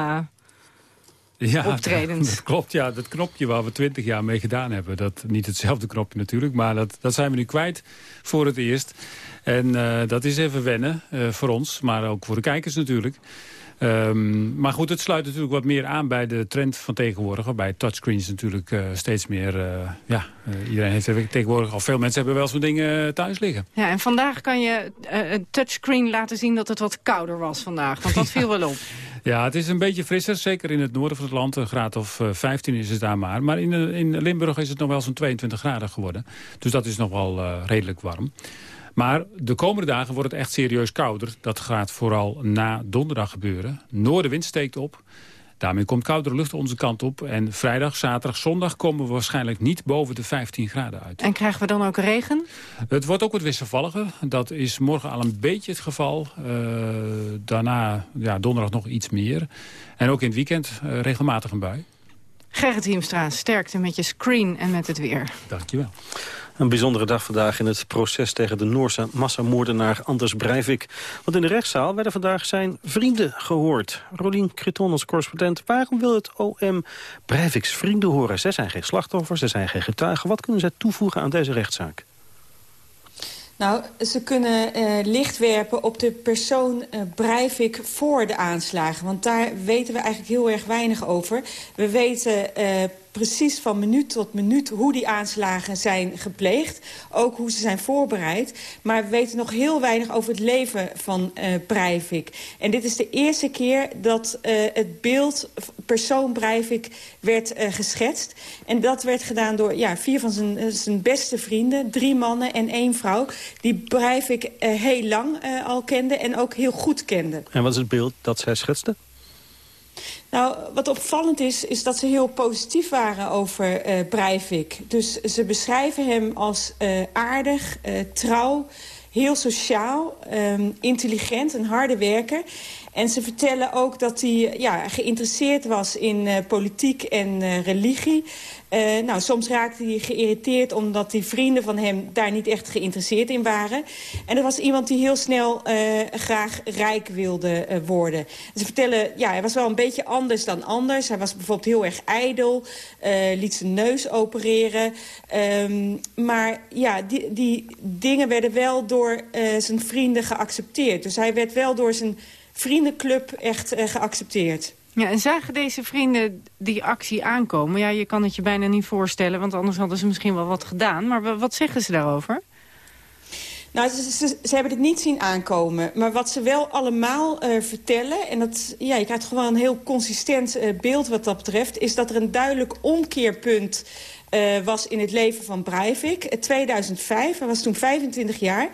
ja, optredens. Dat klopt, ja. Dat knopje waar we twintig jaar mee gedaan hebben. Dat, niet hetzelfde knopje natuurlijk, maar dat, dat zijn we nu kwijt voor het eerst. En uh, dat is even wennen uh, voor ons, maar ook voor de kijkers natuurlijk. Um, maar goed, het sluit natuurlijk wat meer aan bij de trend van tegenwoordig. Waarbij touchscreens natuurlijk uh, steeds meer... Uh, ja, uh, iedereen heeft tegenwoordig... al veel mensen hebben wel zo'n dingen thuis liggen. Ja, en vandaag kan je een touchscreen laten zien dat het wat kouder was vandaag. Want dat viel wel op. Ja, het is een beetje frisser. Zeker in het noorden van het land. Een graad of 15 is het daar maar. Maar in, in Limburg is het nog wel zo'n 22 graden geworden. Dus dat is nog wel redelijk warm. Maar de komende dagen wordt het echt serieus kouder. Dat gaat vooral na donderdag gebeuren. Noordenwind steekt op. Daarmee komt koudere lucht onze kant op. En vrijdag, zaterdag, zondag komen we waarschijnlijk niet boven de 15 graden uit. En krijgen we dan ook regen? Het wordt ook wat wisselvalliger. Dat is morgen al een beetje het geval. Uh, daarna, ja, donderdag nog iets meer. En ook in het weekend uh, regelmatig een bui. Gerrit Hiemstra, sterkte met je screen en met het weer. Dankjewel. Een bijzondere dag vandaag in het proces tegen de Noorse massamoordenaar Anders Breivik. Want in de rechtszaal werden vandaag zijn vrienden gehoord. Rolien Creton als correspondent. Waarom wil het OM Breiviks vrienden horen? Zij zijn geen slachtoffers, ze zijn geen getuigen. Wat kunnen zij toevoegen aan deze rechtszaak? Nou, ze kunnen uh, licht werpen op de persoon uh, Breivik voor de aanslagen. Want daar weten we eigenlijk heel erg weinig over. We weten uh, precies van minuut tot minuut hoe die aanslagen zijn gepleegd. Ook hoe ze zijn voorbereid. Maar we weten nog heel weinig over het leven van uh, Breivik. En dit is de eerste keer dat uh, het beeld persoon Breivik werd uh, geschetst. En dat werd gedaan door ja, vier van zijn, zijn beste vrienden. Drie mannen en één vrouw. Die Breivik heel lang al kenden en ook heel goed kenden. En wat is het beeld dat zij schetste? Nou, wat opvallend is, is dat ze heel positief waren over uh, Breivik. Dus ze beschrijven hem als uh, aardig, uh, trouw, heel sociaal, um, intelligent, een harde werker. En ze vertellen ook dat hij ja, geïnteresseerd was in uh, politiek en uh, religie. Nou, soms raakte hij geïrriteerd omdat die vrienden van hem daar niet echt geïnteresseerd in waren. En er was iemand die heel snel graag rijk wilde worden. ze vertellen, ja, hij was wel een beetje anders dan anders. Hij was bijvoorbeeld heel erg ijdel, liet zijn neus opereren. Um, maar ja, die, die dingen werden wel door zijn vrienden geaccepteerd. Dus hij werd wel door zijn vriendenclub echt uh, geaccepteerd. Ja, en zagen deze vrienden die actie aankomen? Ja, je kan het je bijna niet voorstellen, want anders hadden ze misschien wel wat gedaan. Maar wat zeggen ze daarover? Nou, ze, ze, ze, hebben het niet zien aankomen. Maar wat ze wel allemaal uh, vertellen... en dat, ja, je krijgt gewoon een heel consistent uh, beeld wat dat betreft... is dat er een duidelijk omkeerpunt uh, was in het leven van Breivik. 2005, hij was toen 25 jaar...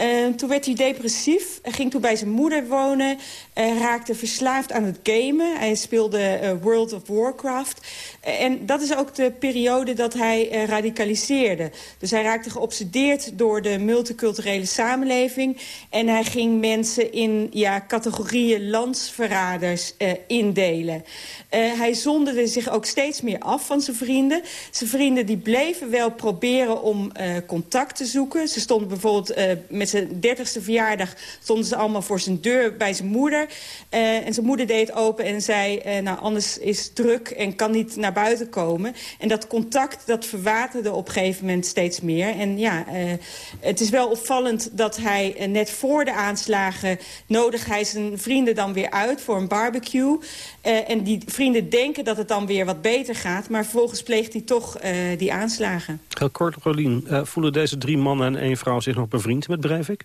Uh, toen werd hij depressief. Ging toen bij zijn moeder wonen. Uh, raakte verslaafd aan het gamen. Hij speelde uh, World of Warcraft. en dat is ook de periode dat hij radicaliseerde. Dus hij raakte geobsedeerd door de multiculturele samenleving. En hij ging mensen in ja, categorieën landsverraders indelen. hij zonderde zich ook steeds meer af van zijn vrienden. Zijn vrienden die bleven wel proberen om contact te zoeken. Ze stonden bijvoorbeeld met zijn dertigste verjaardag stonden ze allemaal voor zijn deur bij zijn moeder. Uh, en zijn moeder deed open en zei, uh, nou anders is druk en kan niet naar buiten komen. En dat contact, dat verwaterde op een gegeven moment steeds meer. En ja, uh, het is wel opvallend dat hij net voor de aanslagen nodig hij zijn vrienden dan weer uit voor een barbecue. en die vrienden denken dat het dan weer wat beter gaat, maar vervolgens pleegt hij toch die aanslagen. Heel kort, Rolien, voelen deze drie mannen en één vrouw zich nog bevriend met Breivik?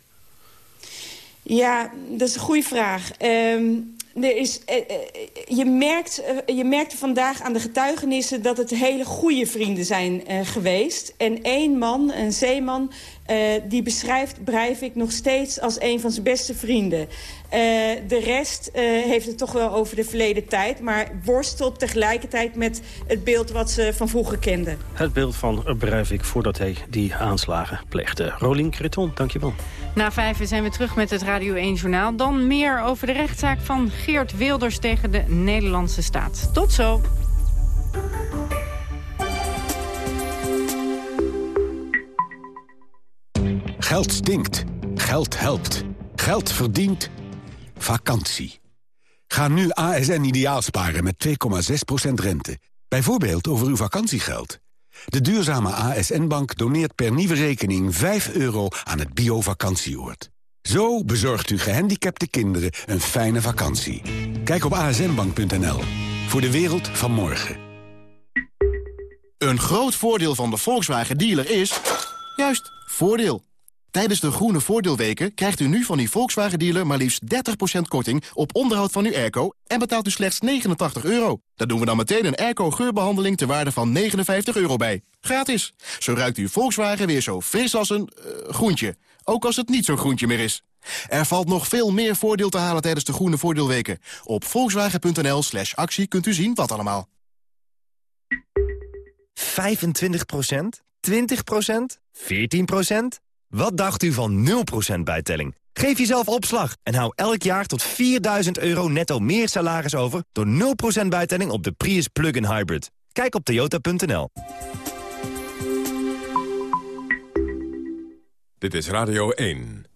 Ja, dat is een goede vraag. Um, er is, uh, je, merkt, uh, je merkte vandaag aan de getuigenissen dat het hele goede vrienden zijn uh, geweest. En één man, een zeeman, die beschrijft Breivik nog steeds als een van zijn beste vrienden. Uh, de rest uh, heeft het toch wel over de verleden tijd... maar worstelt tegelijkertijd met het beeld wat ze van vroeger kenden. Het beeld van Breivik voordat hij die aanslagen pleegde. Rolien Kreton, dankjewel. Na vijf zijn we terug met het Radio 1 Journaal. Dan meer over de rechtszaak van Geert Wilders tegen de Nederlandse staat. Tot zo. Geld stinkt. Geld helpt. Geld verdient. Vakantie. Ga nu ASN ideaal sparen met 2,6% rente. Bijvoorbeeld over uw vakantiegeld. De duurzame ASN-bank doneert per nieuwe rekening 5 euro aan het bio-vakantieoord. Zo bezorgt u gehandicapte kinderen een fijne vakantie. Kijk op asnbank.nl. Voor de wereld van morgen. Een groot voordeel van de Volkswagen dealer is... juist, voordeel. Tijdens de groene voordeelweken krijgt u nu van die Volkswagen dealer... maar liefst 30% korting op onderhoud van uw airco... en betaalt u slechts 89 euro. Daar doen we dan meteen een airco-geurbehandeling... ter waarde van 59 euro bij. Gratis. Zo ruikt uw Volkswagen weer zo fris als een uh, groentje. Ook als het niet zo'n groentje meer is. Er valt nog veel meer voordeel te halen tijdens de groene voordeelweken. Op volkswagen.nl slash actie kunt u zien wat allemaal. 25% 20% 14% Wat dacht u van 0% bijtelling? Geef jezelf opslag en hou elk jaar tot 4000 euro netto meer salaris over... door 0% bijtelling op de Prius Plug-in Hybrid. Kijk op toyota.nl. Dit is Radio 1.